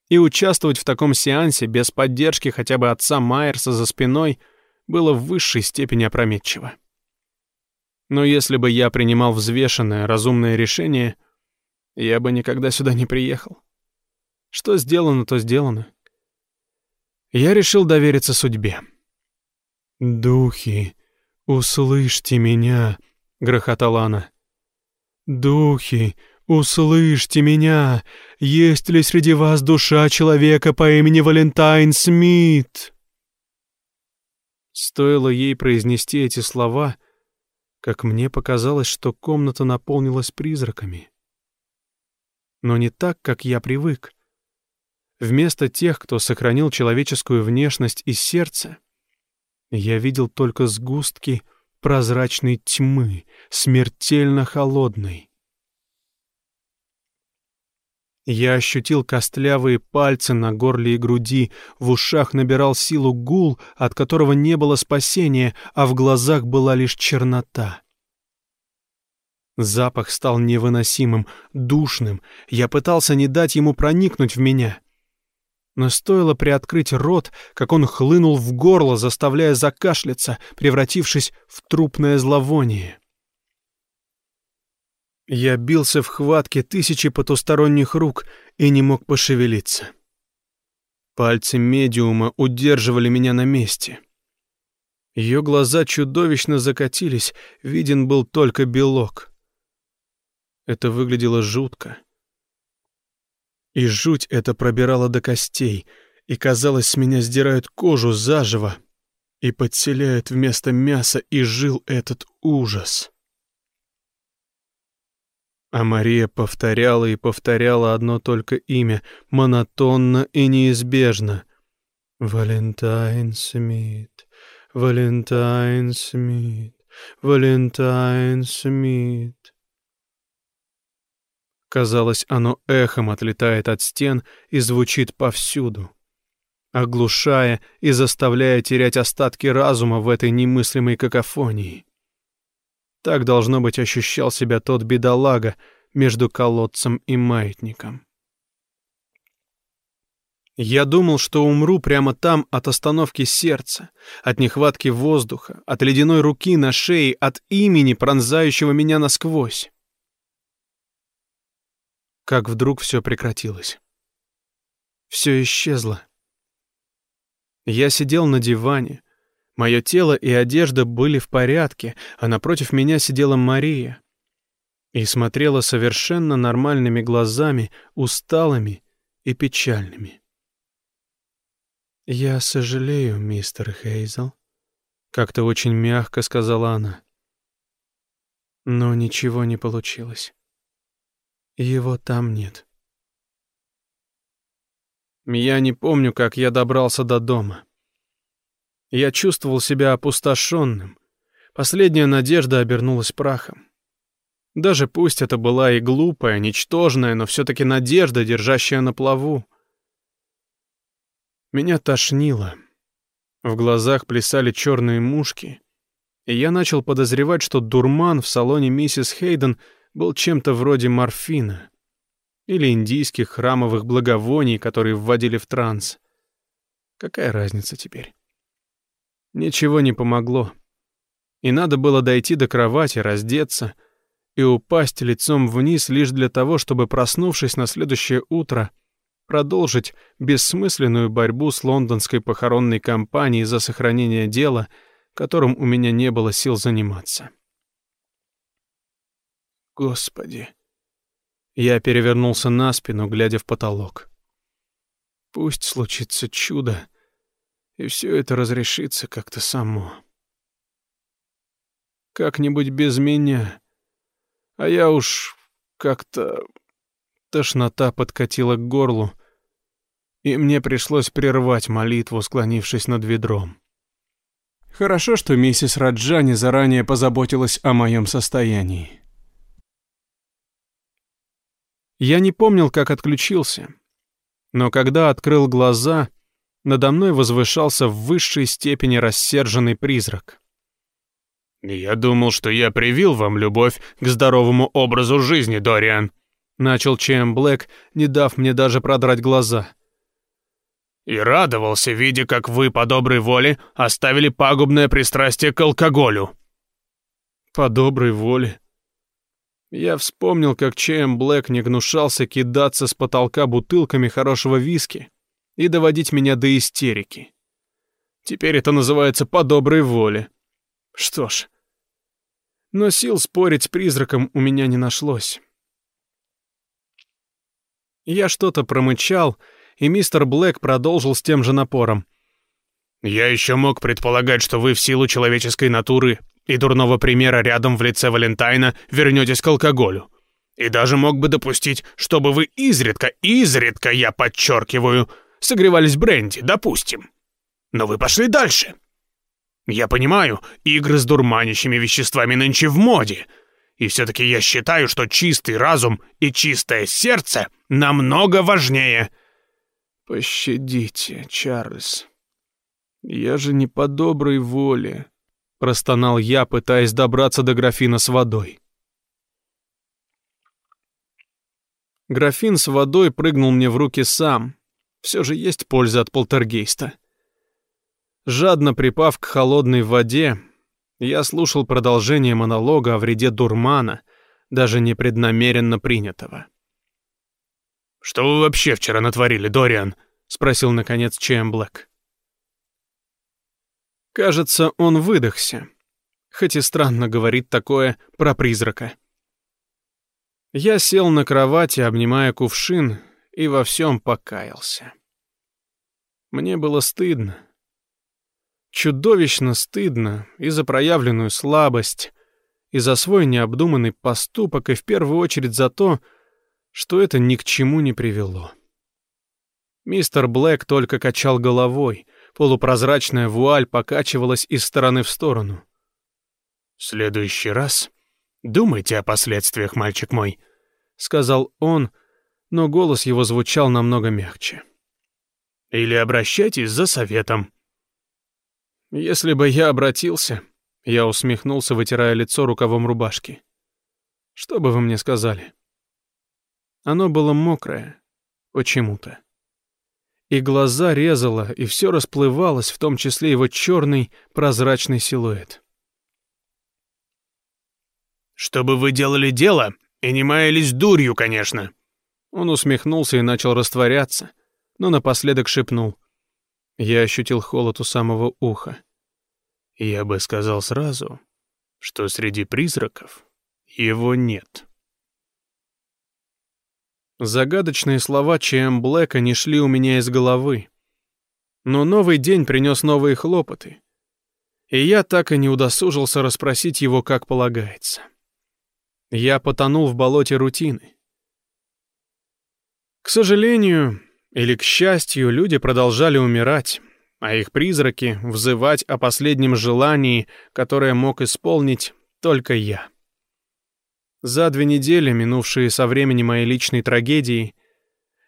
И участвовать в таком сеансе без поддержки хотя бы отца Майерса за спиной было в высшей степени опрометчиво. Но если бы я принимал взвешенное, разумное решение, я бы никогда сюда не приехал. Что сделано, то сделано. Я решил довериться судьбе. «Духи, услышьте меня!» — грохотала она. «Духи, услышьте меня! Есть ли среди вас душа человека по имени Валентайн Смит?» Стоило ей произнести эти слова, как мне показалось, что комната наполнилась призраками. Но не так, как я привык. Вместо тех, кто сохранил человеческую внешность и сердце, я видел только сгустки прозрачной тьмы, смертельно холодной. Я ощутил костлявые пальцы на горле и груди, в ушах набирал силу гул, от которого не было спасения, а в глазах была лишь чернота. Запах стал невыносимым, душным. Я пытался не дать ему проникнуть в меня. Но стоило приоткрыть рот, как он хлынул в горло, заставляя закашляться, превратившись в трупное зловоние. Я бился в хватке тысячи потусторонних рук и не мог пошевелиться. Пальцы медиума удерживали меня на месте. Ее глаза чудовищно закатились, виден был только белок. Это выглядело жутко. И жуть это пробирала до костей, и, казалось, с меня сдирают кожу заживо и подселяют вместо мяса и жил этот ужас. А Мария повторяла и повторяла одно только имя, монотонно и неизбежно. «Валентайн Смит, Валентайн Смит, Валентайн Смит». Казалось, оно эхом отлетает от стен и звучит повсюду, оглушая и заставляя терять остатки разума в этой немыслимой какофонии. Так, должно быть, ощущал себя тот бедолага между колодцем и маятником. Я думал, что умру прямо там от остановки сердца, от нехватки воздуха, от ледяной руки на шее, от имени, пронзающего меня насквозь. Как вдруг все прекратилось. Все исчезло. Я сидел на диване, Мое тело и одежда были в порядке, а напротив меня сидела Мария и смотрела совершенно нормальными глазами, усталыми и печальными. «Я сожалею, мистер Хейзел», — как-то очень мягко сказала она. Но ничего не получилось. Его там нет. Я не помню, как я добрался до дома. Я чувствовал себя опустошенным. Последняя надежда обернулась прахом. Даже пусть это была и глупая, ничтожная, но все-таки надежда, держащая на плаву. Меня тошнило. В глазах плясали черные мушки, и я начал подозревать, что дурман в салоне миссис Хейден был чем-то вроде морфина или индийских храмовых благовоний, которые вводили в транс. Какая разница теперь? Ничего не помогло. И надо было дойти до кровати, раздеться и упасть лицом вниз лишь для того, чтобы, проснувшись на следующее утро, продолжить бессмысленную борьбу с лондонской похоронной компанией за сохранение дела, которым у меня не было сил заниматься. Господи. Я перевернулся на спину, глядя в потолок. Пусть случится чудо, и все это разрешится как-то само. Как-нибудь без меня. А я уж как-то... Тошнота подкатила к горлу, и мне пришлось прервать молитву, склонившись над ведром. Хорошо, что миссис Раджани заранее позаботилась о моем состоянии. Я не помнил, как отключился, но когда открыл глаза, надо мной возвышался в высшей степени рассерженный призрак. «Я думал, что я привил вам любовь к здоровому образу жизни, Дориан», начал Чем Блэк, не дав мне даже продрать глаза. «И радовался, видя, как вы по доброй воле оставили пагубное пристрастие к алкоголю». «По доброй воле?» Я вспомнил, как Чем Блэк не гнушался кидаться с потолка бутылками хорошего виски и доводить меня до истерики. Теперь это называется по доброй воле. Что ж, но сил спорить с призраком у меня не нашлось. Я что-то промычал, и мистер Блэк продолжил с тем же напором. «Я еще мог предполагать, что вы в силу человеческой натуры и дурного примера рядом в лице Валентайна вернетесь к алкоголю. И даже мог бы допустить, чтобы вы изредка, изредка, я подчеркиваю, согревались бренди, допустим. Но вы пошли дальше. Я понимаю, игры с дурманящими веществами нынче в моде. И все-таки я считаю, что чистый разум и чистое сердце намного важнее. Пощадите, Чарльз. Я же не по доброй воле, простонал я, пытаясь добраться до графина с водой. Графин с водой прыгнул мне в руки сам. Все же есть польза от полтергейста. Жадно припав к холодной воде, я слушал продолжение монолога о вреде дурмана, даже непреднамеренно принятого. «Что вы вообще вчера натворили, Дориан?» — спросил, наконец, Чэм Блэк. Кажется, он выдохся, хоть и странно говорить такое про призрака. Я сел на кровати, обнимая кувшин, и во всем покаялся. Мне было стыдно. Чудовищно стыдно и за проявленную слабость, и за свой необдуманный поступок, и в первую очередь за то, что это ни к чему не привело. Мистер Блэк только качал головой, полупрозрачная вуаль покачивалась из стороны в сторону. «В следующий раз думайте о последствиях, мальчик мой», — сказал он, но голос его звучал намного мягче. «Или обращайтесь за советом. Если бы я обратился, я усмехнулся, вытирая лицо рукавом рубашки. Что бы вы мне сказали? Оно было мокрое, почему-то. И глаза резало, и все расплывалось, в том числе его черный прозрачный силуэт. «Чтобы вы делали дело и не маялись дурью, конечно!» Он усмехнулся и начал растворяться, но напоследок шепнул. Я ощутил холод у самого уха. Я бы сказал сразу, что среди призраков его нет. Загадочные слова Ч.М. Блэка не шли у меня из головы. Но новый день принес новые хлопоты. И я так и не удосужился расспросить его, как полагается. Я потонул в болоте рутины. К сожалению, или к счастью, люди продолжали умирать, а их призраки взывать о последнем желании, которое мог исполнить только я. За две недели, минувшие со времени моей личной трагедии,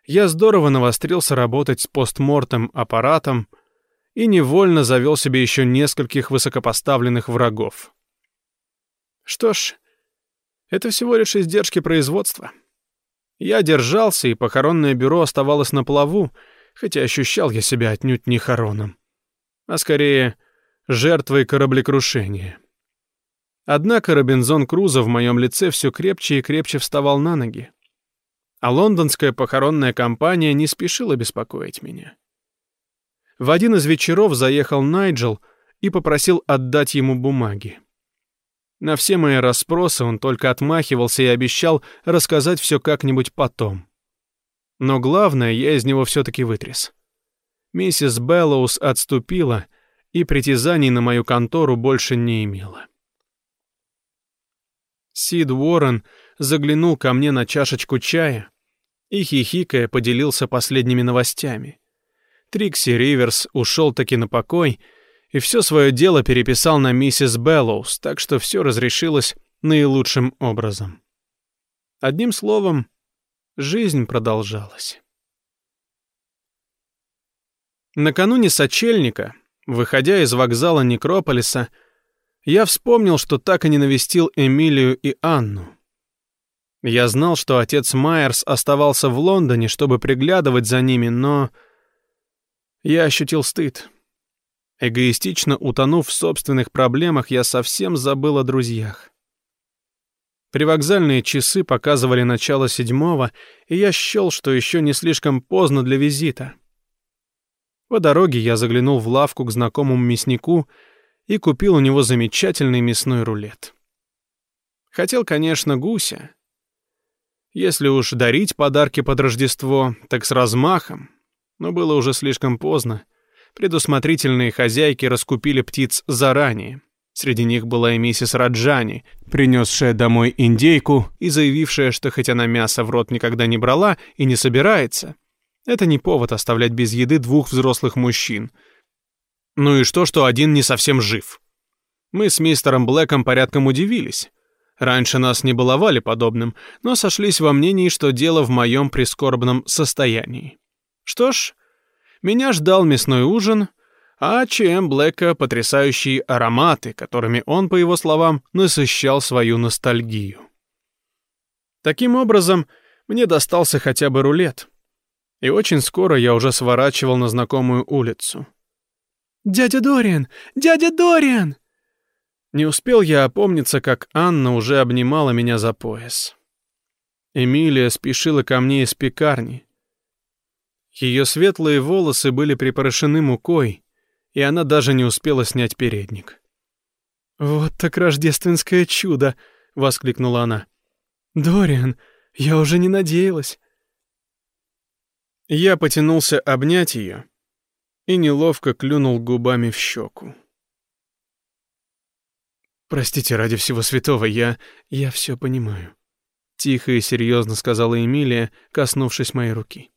я здорово навострился работать с постмортем аппаратом и невольно завел себе еще нескольких высокопоставленных врагов. Что ж, это всего лишь издержки производства. Я держался, и похоронное бюро оставалось на плаву, хотя ощущал я себя отнюдь не Хароном, а скорее жертвой кораблекрушения. Однако Робинзон Крузо в моем лице все крепче и крепче вставал на ноги. А лондонская похоронная компания не спешила беспокоить меня. В один из вечеров заехал Найджел и попросил отдать ему бумаги. На все мои расспросы он только отмахивался и обещал рассказать все как-нибудь потом. Но главное я из него все-таки вытряс. Миссис Беллоус отступила и притязаний на мою контору больше не имела. Сид Уоррен заглянул ко мне на чашечку чая и, хихикая, поделился последними новостями. Трикси Риверс ушел таки на покой и все свое дело переписал на миссис Беллоус, так что все разрешилось наилучшим образом. Одним словом, жизнь продолжалась. Накануне сочельника, выходя из вокзала Некрополиса, я вспомнил, что так и не навестил Эмилию и Анну. Я знал, что отец Майерс оставался в Лондоне, чтобы приглядывать за ними, но я ощутил стыд. Эгоистично утонув в собственных проблемах, я совсем забыл о друзьях. Привокзальные часы показывали начало седьмого, и я счел, что еще не слишком поздно для визита. По дороге я заглянул в лавку к знакомому мяснику и купил у него замечательный мясной рулет. Хотел, конечно, гуся. Если уж дарить подарки под Рождество, так с размахом. Но было уже слишком поздно. Предусмотрительные хозяйки раскупили птиц заранее. Среди них была и миссис Раджани, принесшая домой индейку и заявившая, что хоть она мясо в рот никогда не брала и не собирается, это не повод оставлять без еды двух взрослых мужчин — ну и что, что один не совсем жив? Мы с мистером Блэком порядком удивились. Раньше нас не баловали подобным, но сошлись во мнении, что дело в моем прискорбном состоянии. Что ж, меня ждал мясной ужин, а ЧМ Блэка потрясающие ароматы, которыми он, по его словам, насыщал свою ностальгию. Таким образом, мне достался хотя бы рулет. И очень скоро я уже сворачивал на знакомую улицу. «Дядя Дориан! Дядя Дориан!» Не успел я опомниться, как Анна уже обнимала меня за пояс. Эмилия спешила ко мне из пекарни. Ее светлые волосы были припорошены мукой, и она даже не успела снять передник. «Вот так рождественское чудо!» — воскликнула она. «Дориан, я уже не надеялась». Я потянулся обнять ее, и неловко клюнул губами в щеку. «Простите, ради всего святого, я... я все понимаю», — тихо и серьезно сказала Эмилия, коснувшись моей руки.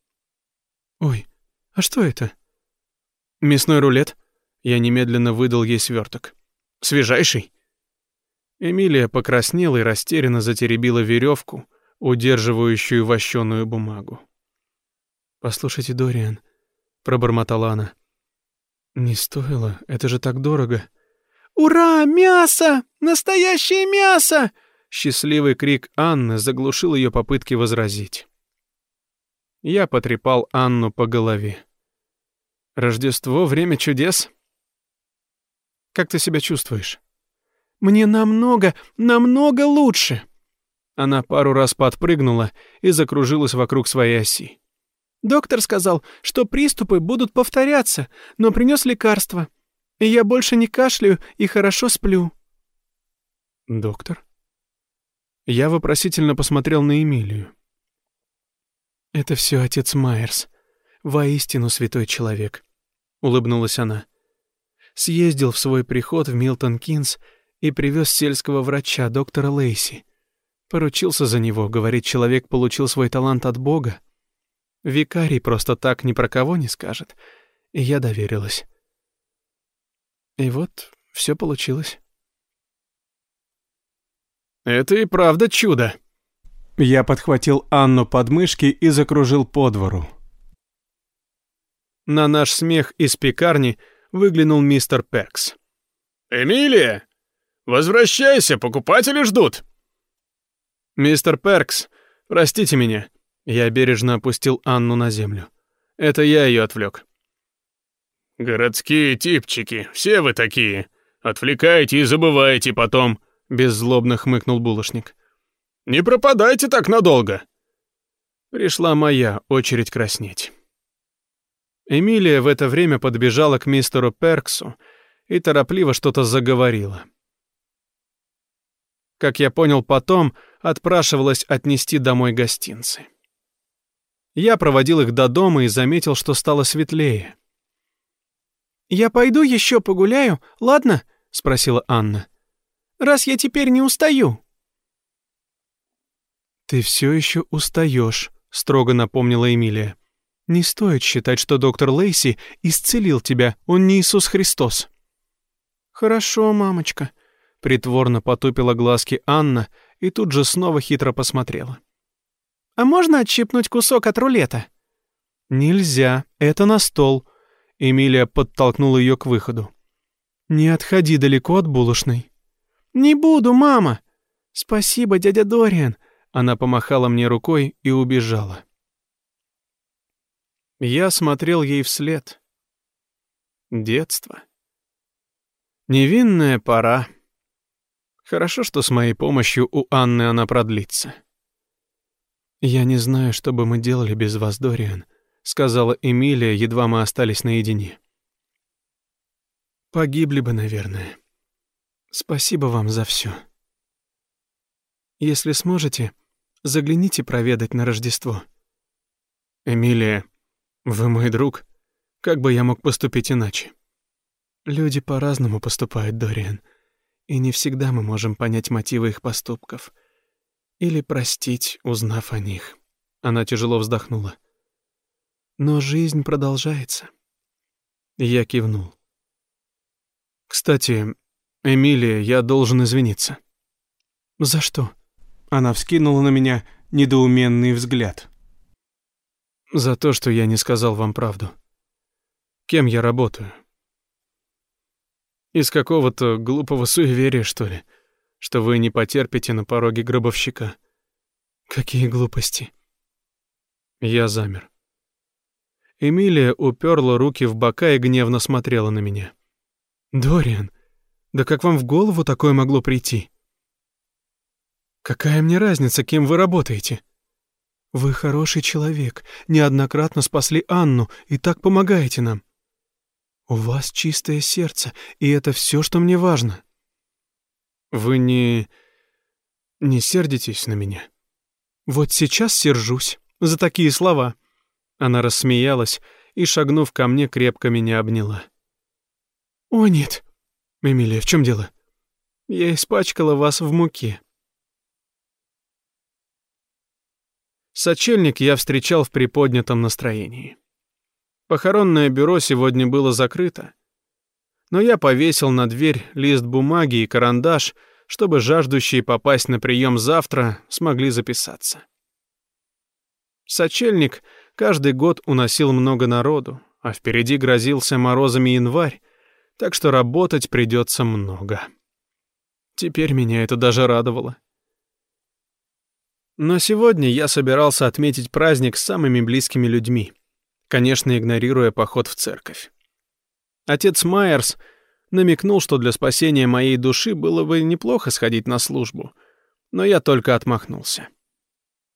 «Ой, а что это?» «Мясной рулет». Я немедленно выдал ей сверток. «Свежайший?» Эмилия покраснела и растерянно затеребила веревку, удерживающую вощеную бумагу. «Послушайте, Дориан», — пробормотала она, «Не стоило, это же так дорого». «Ура, мясо! Настоящее мясо!» Счастливый крик Анны заглушил ее попытки возразить. Я потрепал Анну по голове. «Рождество — время чудес?» «Как ты себя чувствуешь?» «Мне намного, намного лучше!» Она пару раз подпрыгнула и закружилась вокруг своей оси. Доктор сказал, что приступы будут повторяться, но принес лекарство. И я больше не кашляю и хорошо сплю. Доктор? Я вопросительно посмотрел на Эмилию. Это все отец Майерс. Воистину святой человек, улыбнулась она. Съездил в свой приход в Милтон Кинс и привез сельского врача, доктора Лейси. Поручился за него, говорит, человек получил свой талант от Бога. Викарий просто так ни про кого не скажет. И я доверилась. И вот все получилось. Это и правда чудо. Я подхватил Анну под мышки и закружил по двору. На наш смех из пекарни выглянул мистер Перкс. «Эмилия! Возвращайся, покупатели ждут!» «Мистер Перкс, простите меня. Я бережно опустил Анну на землю. Это я ее отвлек. «Городские типчики, все вы такие. Отвлекаете и забываете потом», — беззлобно хмыкнул булочник. «Не пропадайте так надолго». Пришла моя очередь краснеть. Эмилия в это время подбежала к мистеру Перксу и торопливо что-то заговорила. Как я понял потом, отпрашивалась отнести домой гостинцы. Я проводил их до дома и заметил, что стало светлее. «Я пойду еще погуляю, ладно?» — спросила Анна. «Раз я теперь не устаю». «Ты все еще устаешь», — строго напомнила Эмилия. «Не стоит считать, что доктор Лейси исцелил тебя, он не Иисус Христос». «Хорошо, мамочка», — притворно потупила глазки Анна и тут же снова хитро посмотрела. «А можно отщипнуть кусок от рулета?» «Нельзя, это на стол», — Эмилия подтолкнула ее к выходу. «Не отходи далеко от булочной». «Не буду, мама!» «Спасибо, дядя Дориан!» Она помахала мне рукой и убежала. Я смотрел ей вслед. Детство. Невинная пора. Хорошо, что с моей помощью у Анны она продлится. «Я не знаю, что бы мы делали без вас, Дориан», — сказала Эмилия, едва мы остались наедине. «Погибли бы, наверное. Спасибо вам за все. Если сможете, загляните проведать на Рождество». «Эмилия, вы мой друг. Как бы я мог поступить иначе?» «Люди по-разному поступают, Дориан и не всегда мы можем понять мотивы их поступков. Или простить, узнав о них. Она тяжело вздохнула. Но жизнь продолжается. Я кивнул. «Кстати, Эмилия, я должен извиниться». «За что?» Она вскинула на меня недоуменный взгляд. «За то, что я не сказал вам правду. Кем я работаю?» Из какого-то глупого суеверия, что ли, что вы не потерпите на пороге гробовщика. Какие глупости. Я замер. Эмилия уперла руки в бока и гневно смотрела на меня. «Дориан, да как вам в голову такое могло прийти?» «Какая мне разница, кем вы работаете?» «Вы хороший человек, неоднократно спасли Анну и так помогаете нам. У вас чистое сердце, и это все, что мне важно. Вы не... не сердитесь на меня? Вот сейчас сержусь за такие слова. Она рассмеялась и, шагнув ко мне, крепко меня обняла. О, нет. Эмилия, в чем дело? Я испачкала вас в муке. Сочельник я встречал в приподнятом настроении. Похоронное бюро сегодня было закрыто. Но я повесил на дверь лист бумаги и карандаш, чтобы жаждущие попасть на прием завтра смогли записаться. Сочельник каждый год уносил много народу, а впереди грозился морозами январь, так что работать придется много. Теперь меня это даже радовало. Но сегодня я собирался отметить праздник с самыми близкими людьми конечно, игнорируя поход в церковь. Отец Майерс намекнул, что для спасения моей души было бы неплохо сходить на службу, но я только отмахнулся.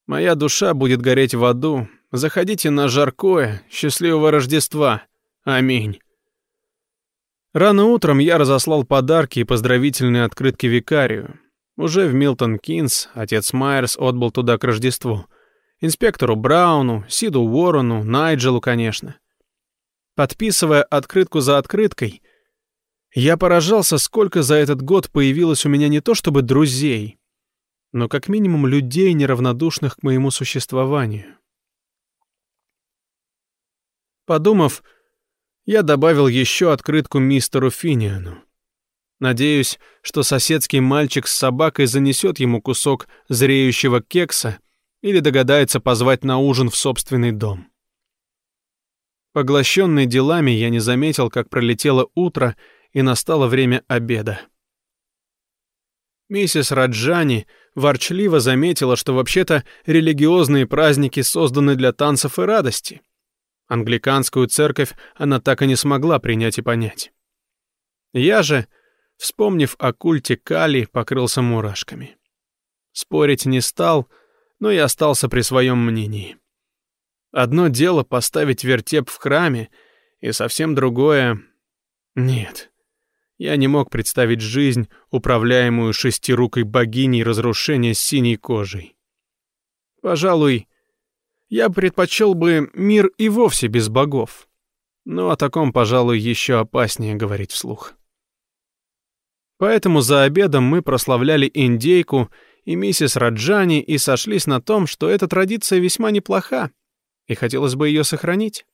Моя душа будет гореть в аду. Заходите на жаркое, счастливого Рождества. Аминь. Рано утром я разослал подарки и поздравительные открытки викарию. Уже в Милтон Кинс отец Майерс отбыл туда к Рождеству. Инспектору Брауну, Сиду Уоррену, Найджелу, конечно. Подписывая открытку за открыткой, я поражался, сколько за этот год появилось у меня не то чтобы друзей, но как минимум людей, неравнодушных к моему существованию. Подумав, я добавил еще открытку мистеру Финиану. Надеюсь, что соседский мальчик с собакой занесет ему кусок зреющего кекса или догадается позвать на ужин в собственный дом. Поглощенный делами, я не заметил, как пролетело утро и настало время обеда. Миссис Раджани ворчливо заметила, что вообще-то религиозные праздники созданы для танцев и радости. Англиканскую церковь она так и не смогла принять и понять. Я же, вспомнив о культе Кали, покрылся мурашками. Спорить не стал — но и остался при своем мнении. Одно дело поставить вертеп в храме, и совсем другое... Нет, Я не мог представить жизнь, управляемую шестирукой богиней разрушения с синей кожей. Пожалуй, я предпочел бы мир и вовсе без богов. Но о таком, пожалуй, еще опаснее говорить вслух. Поэтому за обедом мы прославляли индейку и миссис Раджани и сошлись на том, что эта традиция весьма неплоха, и хотелось бы ее сохранить.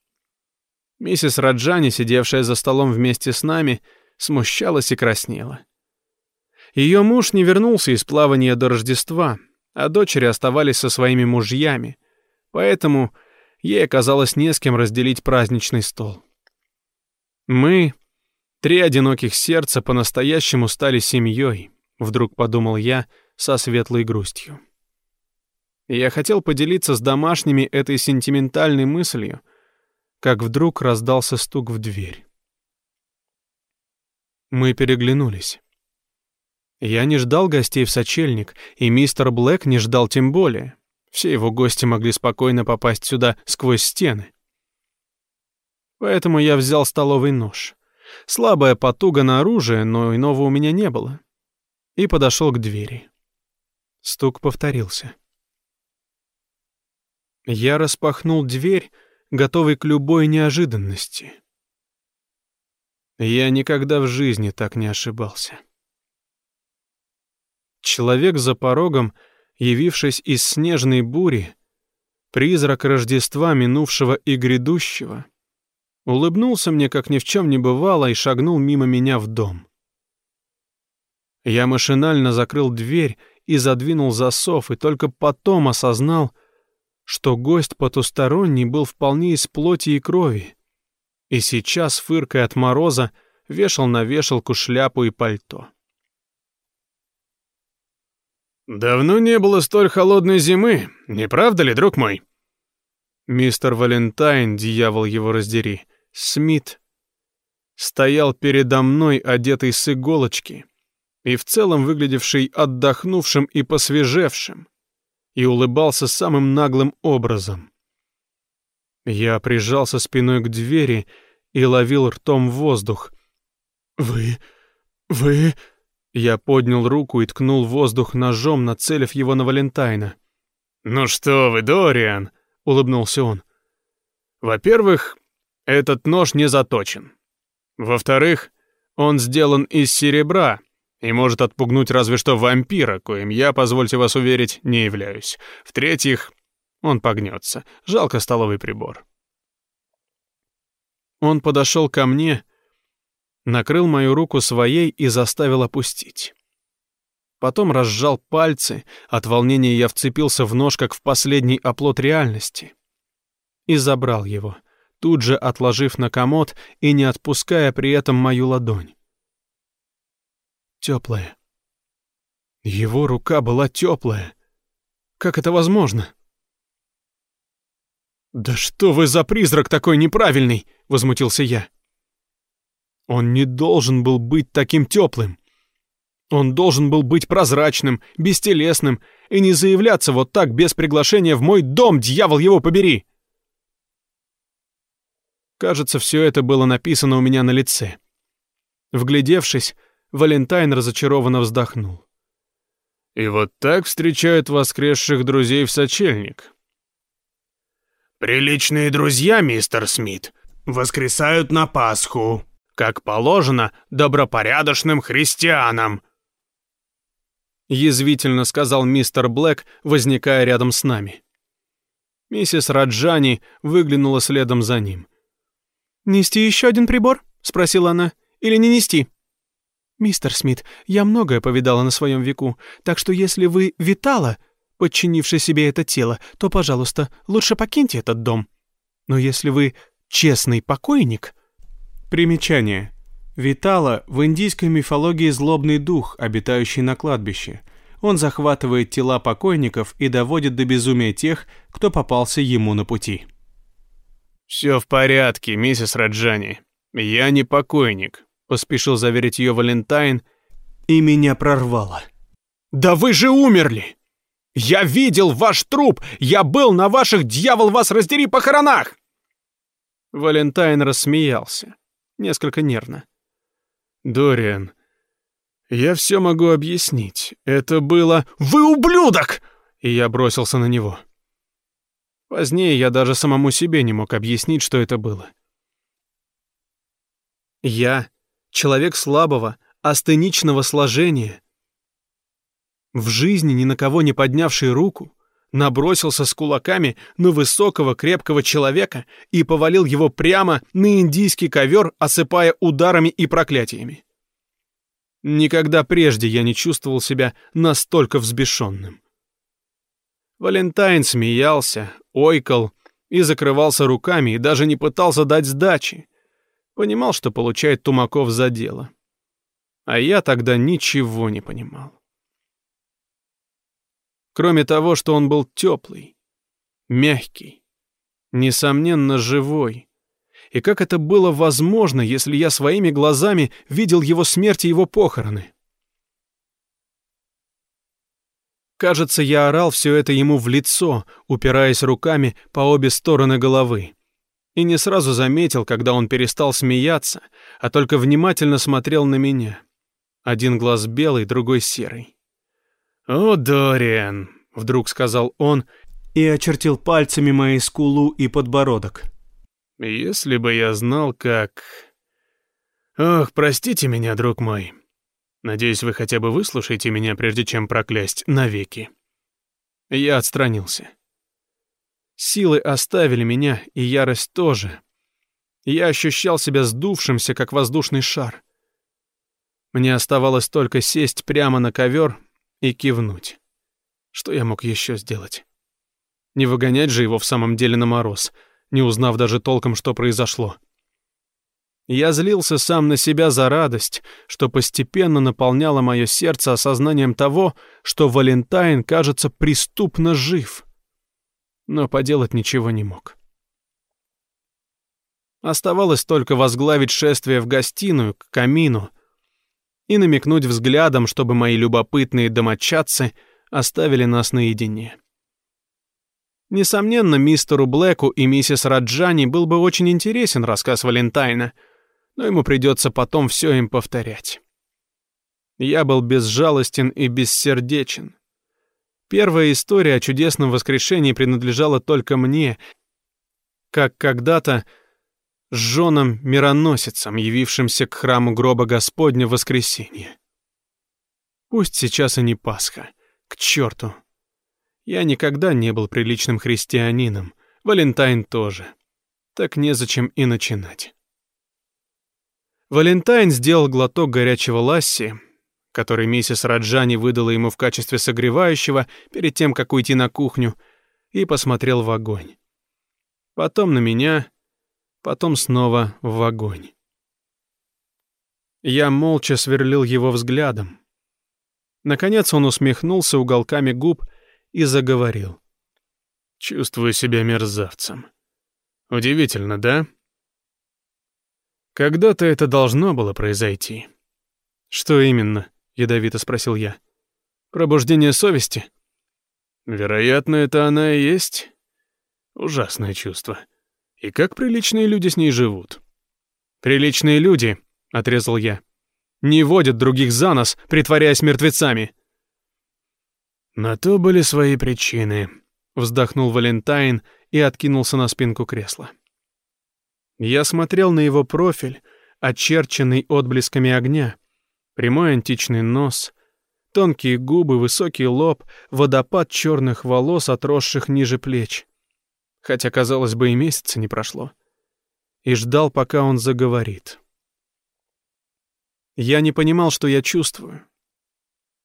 Миссис Раджани, сидевшая за столом вместе с нами, смущалась и краснела. Ее муж не вернулся из плавания до Рождества, а дочери оставались со своими мужьями, поэтому ей оказалось не с кем разделить праздничный стол. Мы, три одиноких сердца, по-настоящему стали семьей, вдруг подумал я со светлой грустью. Я хотел поделиться с домашними этой сентиментальной мыслью, как вдруг раздался стук в дверь. Мы переглянулись. Я не ждал гостей в сочельник, и мистер Блэк не ждал тем более. Все его гости могли спокойно попасть сюда сквозь стены. Поэтому я взял столовый нож. Слабая потуга на оружие, но иного у меня не было. И подошел к двери. Стук повторился. Я распахнул дверь, готовый к любой неожиданности. Я никогда в жизни так не ошибался. Человек за порогом, явившись из снежной бури, призрак Рождества минувшего и грядущего, улыбнулся мне, как ни в чем не бывало, и шагнул мимо меня в дом. Я машинально закрыл дверь и задвинул засов, и только потом осознал, что гость потусторонний был вполне из плоти и крови, и сейчас, фыркая от мороза, вешал на вешалку шляпу и пальто. «Давно не было столь холодной зимы, не правда ли, друг мой?» Мистер Валентайн, дьявол его раздери, Смит, стоял передо мной, одетый с иголочки, и в целом выглядевший отдохнувшим и посвежевшим, и улыбался самым наглым образом. Я прижался спиной к двери и ловил ртом воздух. «Вы... вы...» Я поднял руку и ткнул воздух ножом, нацелив его на Валентайна. «Ну что вы, Дориан!» — улыбнулся он. «Во-первых, этот нож не заточен. Во-вторых, он сделан из серебра и может отпугнуть разве что вампира, коим я, позвольте вас уверить, не являюсь. В-третьих, он погнется. Жалко столовый прибор. Он подошел ко мне, накрыл мою руку своей и заставил опустить. Потом разжал пальцы, от волнения я вцепился в нож, как в последний оплот реальности, и забрал его, тут же отложив на комод и не отпуская при этом мою ладонь. Теплая. Его рука была теплая. Как это возможно? «Да что вы за призрак такой неправильный!» — возмутился я. «Он не должен был быть таким теплым. Он должен был быть прозрачным, бестелесным и не заявляться вот так без приглашения в мой дом, дьявол его побери!» Кажется, все это было написано у меня на лице. Вглядевшись, Валентайн разочарованно вздохнул. «И вот так встречают воскресших друзей в сочельник», «Приличные друзья, мистер Смит, воскресают на Пасху, как положено добропорядочным христианам», язвительно сказал мистер Блэк, возникая рядом с нами. Миссис Раджани выглянула следом за ним. «Нести еще один прибор?» — спросила она. «Или не нести?» «Мистер Смит, я многое повидала на своем веку, так что если вы витала, подчинивший себе это тело, то, пожалуйста, лучше покиньте этот дом. Но если вы честный покойник... Примечание. Витала в индийской мифологии злобный дух, обитающий на кладбище. Он захватывает тела покойников и доводит до безумия тех, кто попался ему на пути. «Все в порядке, миссис Раджани. Я не покойник», — поспешил заверить ее Валентайн, и меня прорвало. «Да вы же умерли!» Я видел ваш труп! Я был на ваших, дьявол вас раздери, похоронах!» Валентайн рассмеялся, несколько нервно. Дориан, я все могу объяснить. Это было... Вы ублюдок! И я бросился на него. Позднее я даже самому себе не мог объяснить, что это было. Я, человек слабого, астеничного сложения, в жизни ни на кого не поднявший руку, набросился с кулаками на высокого крепкого человека и повалил его прямо на индийский ковер, осыпая ударами и проклятиями. Никогда прежде я не чувствовал себя настолько взбешенным. Валентайн смеялся, ойкал и закрывался руками и даже не пытался дать сдачи. Понимал, что получает Тумаков за дело. А я тогда ничего не понимал. Кроме того, что он был теплый, мягкий, несомненно, живой. И как это было возможно, если я своими глазами видел его смерть и его похороны? Кажется, я орал все это ему в лицо, упираясь руками по обе стороны головы. И не сразу заметил, когда он перестал смеяться, а только внимательно смотрел на меня. Один глаз белый, другой серый. «О, Дориан!» — вдруг сказал он и очертил пальцами мои скулу и подбородок. «Если бы я знал, как...» «Ох, простите меня, друг мой. Надеюсь, вы хотя бы выслушаете меня, прежде чем проклясть навеки». Я отстранился. Силы оставили меня, и ярость тоже. Я ощущал себя сдувшимся, как воздушный шар. Мне оставалось только сесть прямо на ковер и кивнуть. Что я мог еще сделать? Не выгонять же его в самом деле на мороз, не узнав даже толком, что произошло. Я злился сам на себя за радость, что постепенно наполняло мое сердце осознанием того, что Валентайн, кажется, преступно жив. Но поделать ничего не мог. Оставалось только возглавить шествие в гостиную, к камину, и намекнуть взглядом, чтобы мои любопытные домочадцы оставили нас наедине. Несомненно, мистеру Блэку и миссис Раджани был бы очень интересен рассказ Валентайна, но ему придется потом все им повторять. Я был безжалостен и бессердечен. Первая история о чудесном воскрешении принадлежала только мне, как когда-то с женом-мироносицем, явившимся к храму гроба Господня в воскресенье. Пусть сейчас и не Пасха. К черту. Я никогда не был приличным христианином, Валентайн тоже. Так незачем и начинать. Валентайн сделал глоток горячего ласси, который миссис Раджани выдала ему в качестве согревающего перед тем, как уйти на кухню, и посмотрел в огонь. Потом на меня потом снова в огонь. Я молча сверлил его взглядом. Наконец он усмехнулся уголками губ и заговорил. «Чувствую себя мерзавцем. Удивительно, да? Когда-то это должно было произойти». «Что именно?» — ядовито спросил я. «Пробуждение совести?» «Вероятно, это она и есть. Ужасное чувство. И как приличные люди с ней живут? Приличные люди, отрезал я, не водят других за нос, притворяясь мертвецами. На то были свои причины, вздохнул Валентайн и откинулся на спинку кресла. Я смотрел на его профиль, очерченный отблесками огня. Прямой античный нос, тонкие губы, высокий лоб, водопад черных волос, отросших ниже плеч хотя, казалось бы, и месяца не прошло, и ждал, пока он заговорит. Я не понимал, что я чувствую.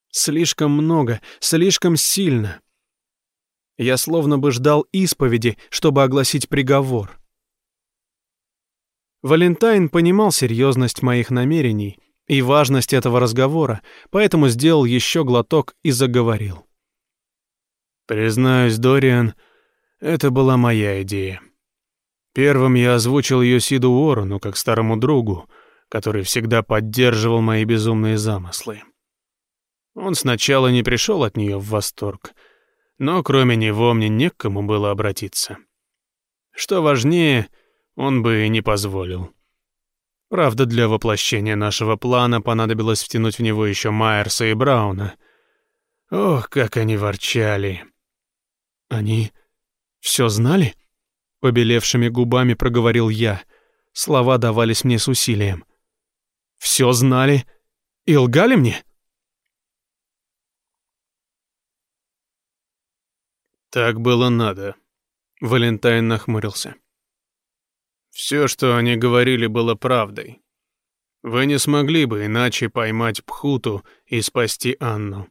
Слишком много, слишком сильно. Я словно бы ждал исповеди, чтобы огласить приговор. Валентайн понимал серьезность моих намерений и важность этого разговора, поэтому сделал еще глоток и заговорил. «Признаюсь, Дориан, — это была моя идея. Первым я озвучил ее Сиду Уоррену как старому другу, который всегда поддерживал мои безумные замыслы. Он сначала не пришел от нее в восторг, но кроме него мне не к кому было обратиться. Что важнее, он бы и не позволил. Правда, для воплощения нашего плана понадобилось втянуть в него еще Майерса и Брауна. Ох, как они ворчали. Они все знали? Побелевшими губами проговорил я. Слова давались мне с усилием. Все знали и лгали мне? Так было надо. Валентайн нахмурился. Все, что они говорили, было правдой. Вы не смогли бы иначе поймать Пхуту и спасти Анну.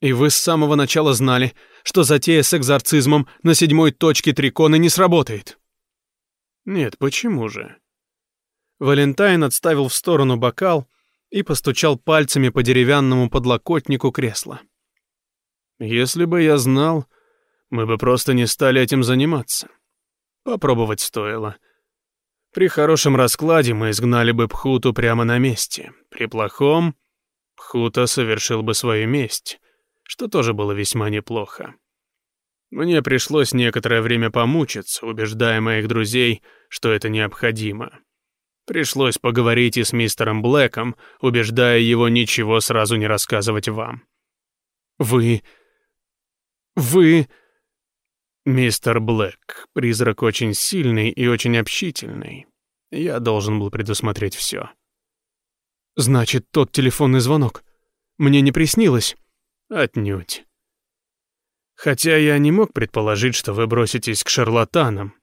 И вы с самого начала знали, что затея с экзорцизмом на седьмой точке трикона не сработает. Нет, почему же? Валентайн отставил в сторону бокал и постучал пальцами по деревянному подлокотнику кресла. Если бы я знал, мы бы просто не стали этим заниматься. Попробовать стоило. При хорошем раскладе мы изгнали бы Пхуту прямо на месте. При плохом Пхута совершил бы свою месть, что тоже было весьма неплохо. Мне пришлось некоторое время помучиться, убеждая моих друзей, что это необходимо. Пришлось поговорить и с мистером Блэком, убеждая его ничего сразу не рассказывать вам. «Вы... вы...» «Мистер Блэк, призрак очень сильный и очень общительный. Я должен был предусмотреть все». «Значит, тот телефонный звонок. Мне не приснилось?» «Отнюдь. Хотя я не мог предположить, что вы броситесь к шарлатанам».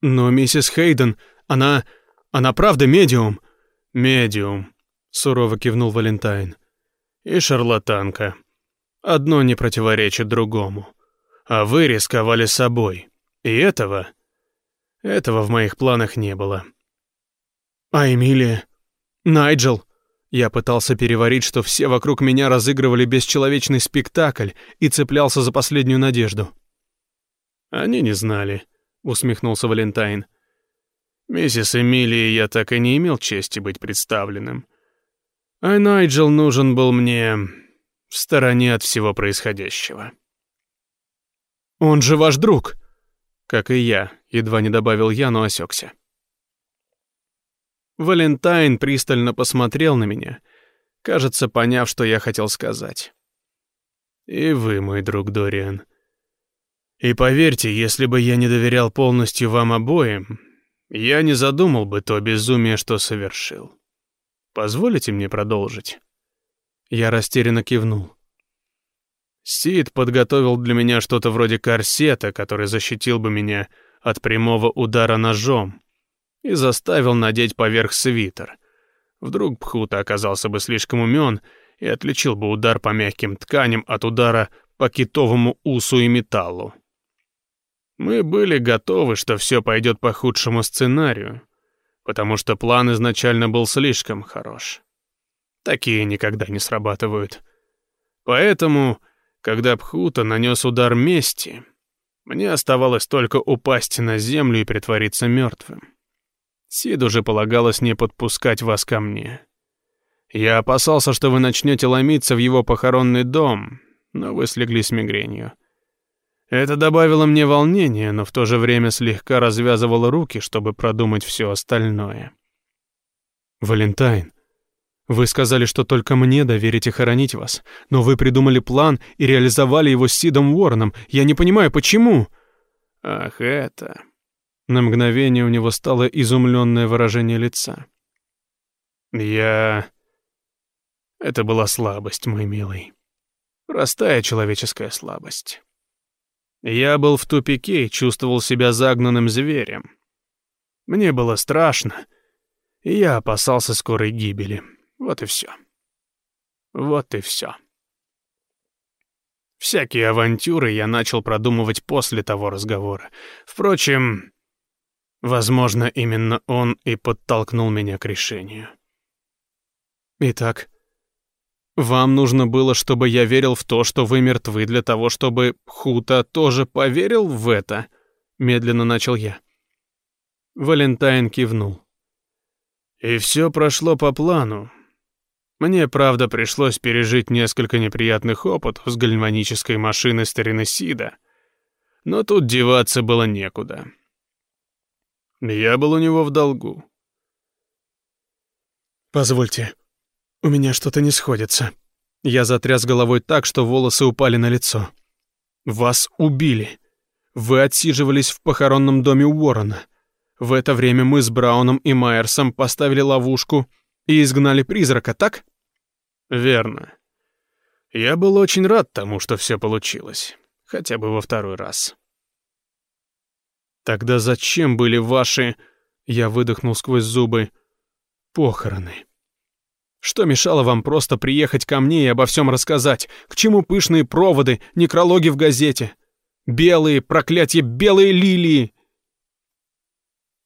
«Но миссис Хейден, она... она правда медиум?» «Медиум», — сурово кивнул Валентайн. «И шарлатанка. Одно не противоречит другому». А вы рисковали собой. И этого... Этого в моих планах не было. А Эмилия? Найджел? Я пытался переварить, что все вокруг меня разыгрывали бесчеловечный спектакль и цеплялся за последнюю надежду. «Они не знали», — усмехнулся Валентайн. «Миссис Эмилии я так и не имел чести быть представленным. А Найджел нужен был мне в стороне от всего происходящего». Он же ваш друг!» «Как и я», — едва не добавил я, но осекся. Валентайн пристально посмотрел на меня, кажется, поняв, что я хотел сказать. «И вы, мой друг Дориан. И поверьте, если бы я не доверял полностью вам обоим, я не задумал бы то безумие, что совершил. Позволите мне продолжить?» Я растерянно кивнул. Сид подготовил для меня что-то вроде корсета, который защитил бы меня от прямого удара ножом, и заставил надеть поверх свитер. Вдруг Пхута оказался бы слишком умен и отличил бы удар по мягким тканям от удара по китовому усу и металлу. Мы были готовы, что все пойдет по худшему сценарию, потому что план изначально был слишком хорош. Такие никогда не срабатывают. Поэтому когда Пхута нанес удар мести, мне оставалось только упасть на землю и притвориться мертвым. Сиду же полагалось не подпускать вас ко мне. Я опасался, что вы начнете ломиться в его похоронный дом, но вы слегли с мигренью. Это добавило мне волнения, но в то же время слегка развязывало руки, чтобы продумать все остальное. «Валентайн, вы сказали, что только мне доверите хоронить вас, но вы придумали план и реализовали его с Сидом Уорреном. Я не понимаю, почему?» «Ах, это...» На мгновение у него стало изумленное выражение лица. «Я...» Это была слабость, мой милый. Простая человеческая слабость. Я был в тупике и чувствовал себя загнанным зверем. Мне было страшно, и я опасался скорой гибели. Вот и все. Вот и все. Всякие авантюры я начал продумывать после того разговора. Впрочем, возможно, именно он и подтолкнул меня к решению. Итак, вам нужно было, чтобы я верил в то, что вы мертвы, для того, чтобы Хута тоже поверил в это? Медленно начал я. Валентайн кивнул. И все прошло по плану. Мне, правда, пришлось пережить несколько неприятных опытов с гальванической машиной старины Сида, но тут деваться было некуда. Я был у него в долгу. Позвольте, у меня что-то не сходится. Я затряс головой так, что волосы упали на лицо. Вас убили. Вы отсиживались в похоронном доме Уоррена. В это время мы с Брауном и Майерсом поставили ловушку и изгнали призрака, так? Верно. Я был очень рад тому, что все получилось. Хотя бы во второй раз. Тогда зачем были ваши... Я выдохнул сквозь зубы. Похороны. Что мешало вам просто приехать ко мне и обо всем рассказать? К чему пышные проводы, некрологи в газете? Белые, проклятие, белые лилии!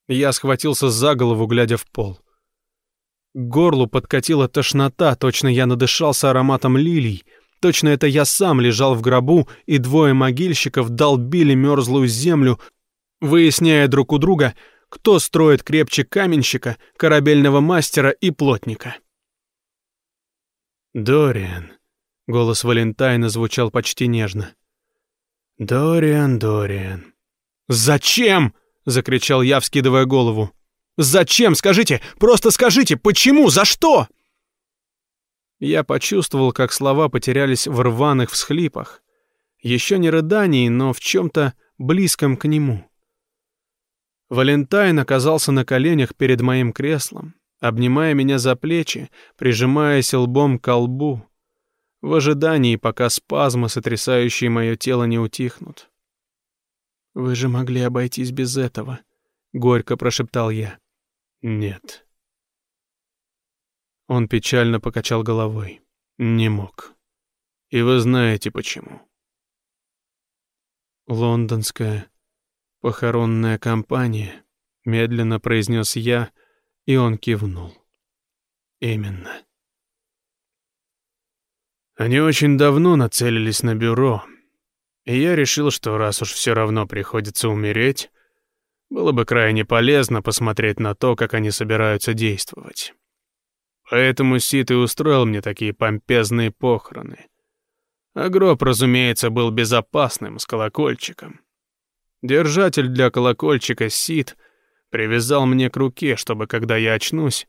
Я схватился за голову, глядя в пол. К горлу подкатила тошнота, точно я надышался ароматом лилий, точно это я сам лежал в гробу, и двое могильщиков долбили мерзлую землю, выясняя друг у друга, кто строит крепче каменщика, корабельного мастера и плотника. «Дориан», — голос Валентайна звучал почти нежно. «Дориан, Дориан». «Зачем?» — закричал я, вскидывая голову. «Зачем? Скажите! Просто скажите! Почему? За что?» Я почувствовал, как слова потерялись в рваных всхлипах. Еще не рыданий, но в чем-то близком к нему. Валентайн оказался на коленях перед моим креслом, обнимая меня за плечи, прижимаясь лбом к лбу, в ожидании, пока спазмы, сотрясающие мое тело, не утихнут. «Вы же могли обойтись без этого», — горько прошептал я. «Нет». Он печально покачал головой. «Не мог. И вы знаете почему». Лондонская «Похоронная компания», — медленно произнес я, и он кивнул. «Именно». Они очень давно нацелились на бюро, и я решил, что раз уж все равно приходится умереть, было бы крайне полезно посмотреть на то, как они собираются действовать. Поэтому Сит и устроил мне такие помпезные похороны. А гроб, разумеется, был безопасным, с колокольчиком. Держатель для колокольчика Сид привязал мне к руке, чтобы, когда я очнусь,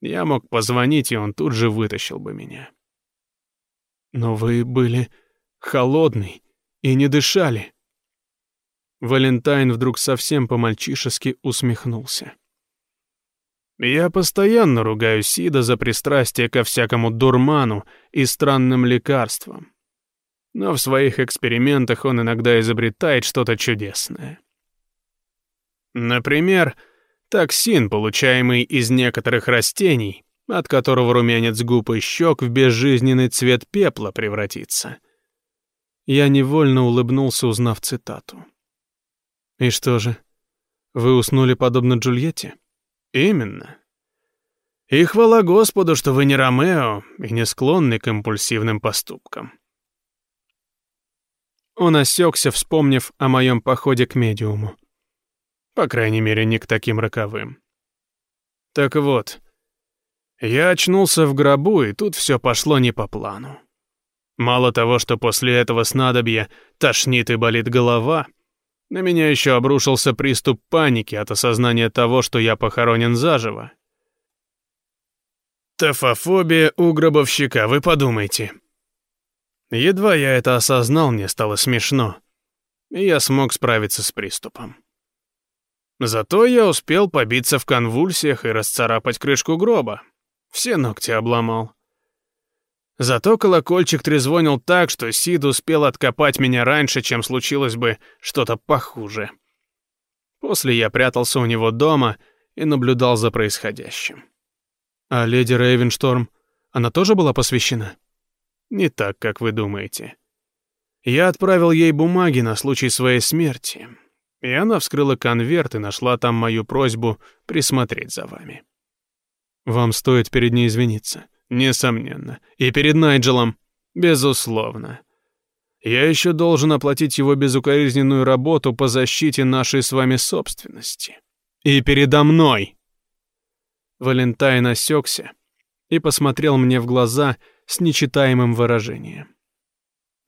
я мог позвонить, и он тут же вытащил бы меня. Но вы были холодный и не дышали. Валентайн вдруг совсем по-мальчишески усмехнулся. Я постоянно ругаю Сида за пристрастие ко всякому дурману и странным лекарствам но в своих экспериментах он иногда изобретает что-то чудесное. Например, токсин, получаемый из некоторых растений, от которого румянец губ и щек в безжизненный цвет пепла превратится. Я невольно улыбнулся, узнав цитату. «И что же, вы уснули подобно Джульетте?» «Именно. И хвала Господу, что вы не Ромео и не склонны к импульсивным поступкам». Он осекся, вспомнив о моем походе к медиуму. По крайней мере, не к таким роковым. Так вот, я очнулся в гробу, и тут все пошло не по плану. Мало того, что после этого снадобья тошнит и болит голова, на меня еще обрушился приступ паники от осознания того, что я похоронен заживо. Тафофобия у гробовщика, вы подумайте. Едва я это осознал, мне стало смешно, и я смог справиться с приступом. Зато я успел побиться в конвульсиях и расцарапать крышку гроба. Все ногти обломал. Зато колокольчик трезвонил так, что Сид успел откопать меня раньше, чем случилось бы что-то похуже. После я прятался у него дома и наблюдал за происходящим. А леди Рейвеншторм, она тоже была посвящена? Не так, как вы думаете. Я отправил ей бумаги на случай своей смерти, и она вскрыла конверт и нашла там мою просьбу присмотреть за вами. Вам стоит перед ней извиниться. Несомненно. И перед Найджелом. Безусловно. Я еще должен оплатить его безукоризненную работу по защите нашей с вами собственности. И передо мной. Валентайн осекся и посмотрел мне в глаза — с нечитаемым выражением.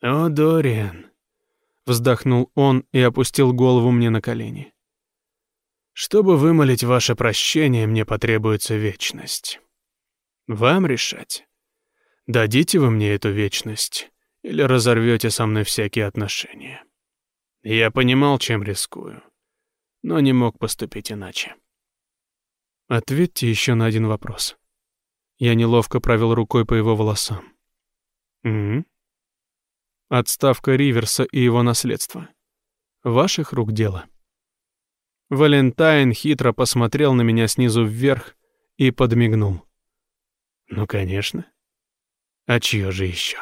«О, Дориан!» — вздохнул он и опустил голову мне на колени. «Чтобы вымолить ваше прощение, мне потребуется вечность. Вам решать. Дадите вы мне эту вечность или разорвете со мной всякие отношения. Я понимал, чем рискую, но не мог поступить иначе. Ответьте еще на один вопрос. Я неловко провел рукой по его волосам. Угу. Отставка Риверса и его наследство. Ваших рук дело. Валентайн хитро посмотрел на меня снизу вверх и подмигнул. Ну, конечно. А чье же еще?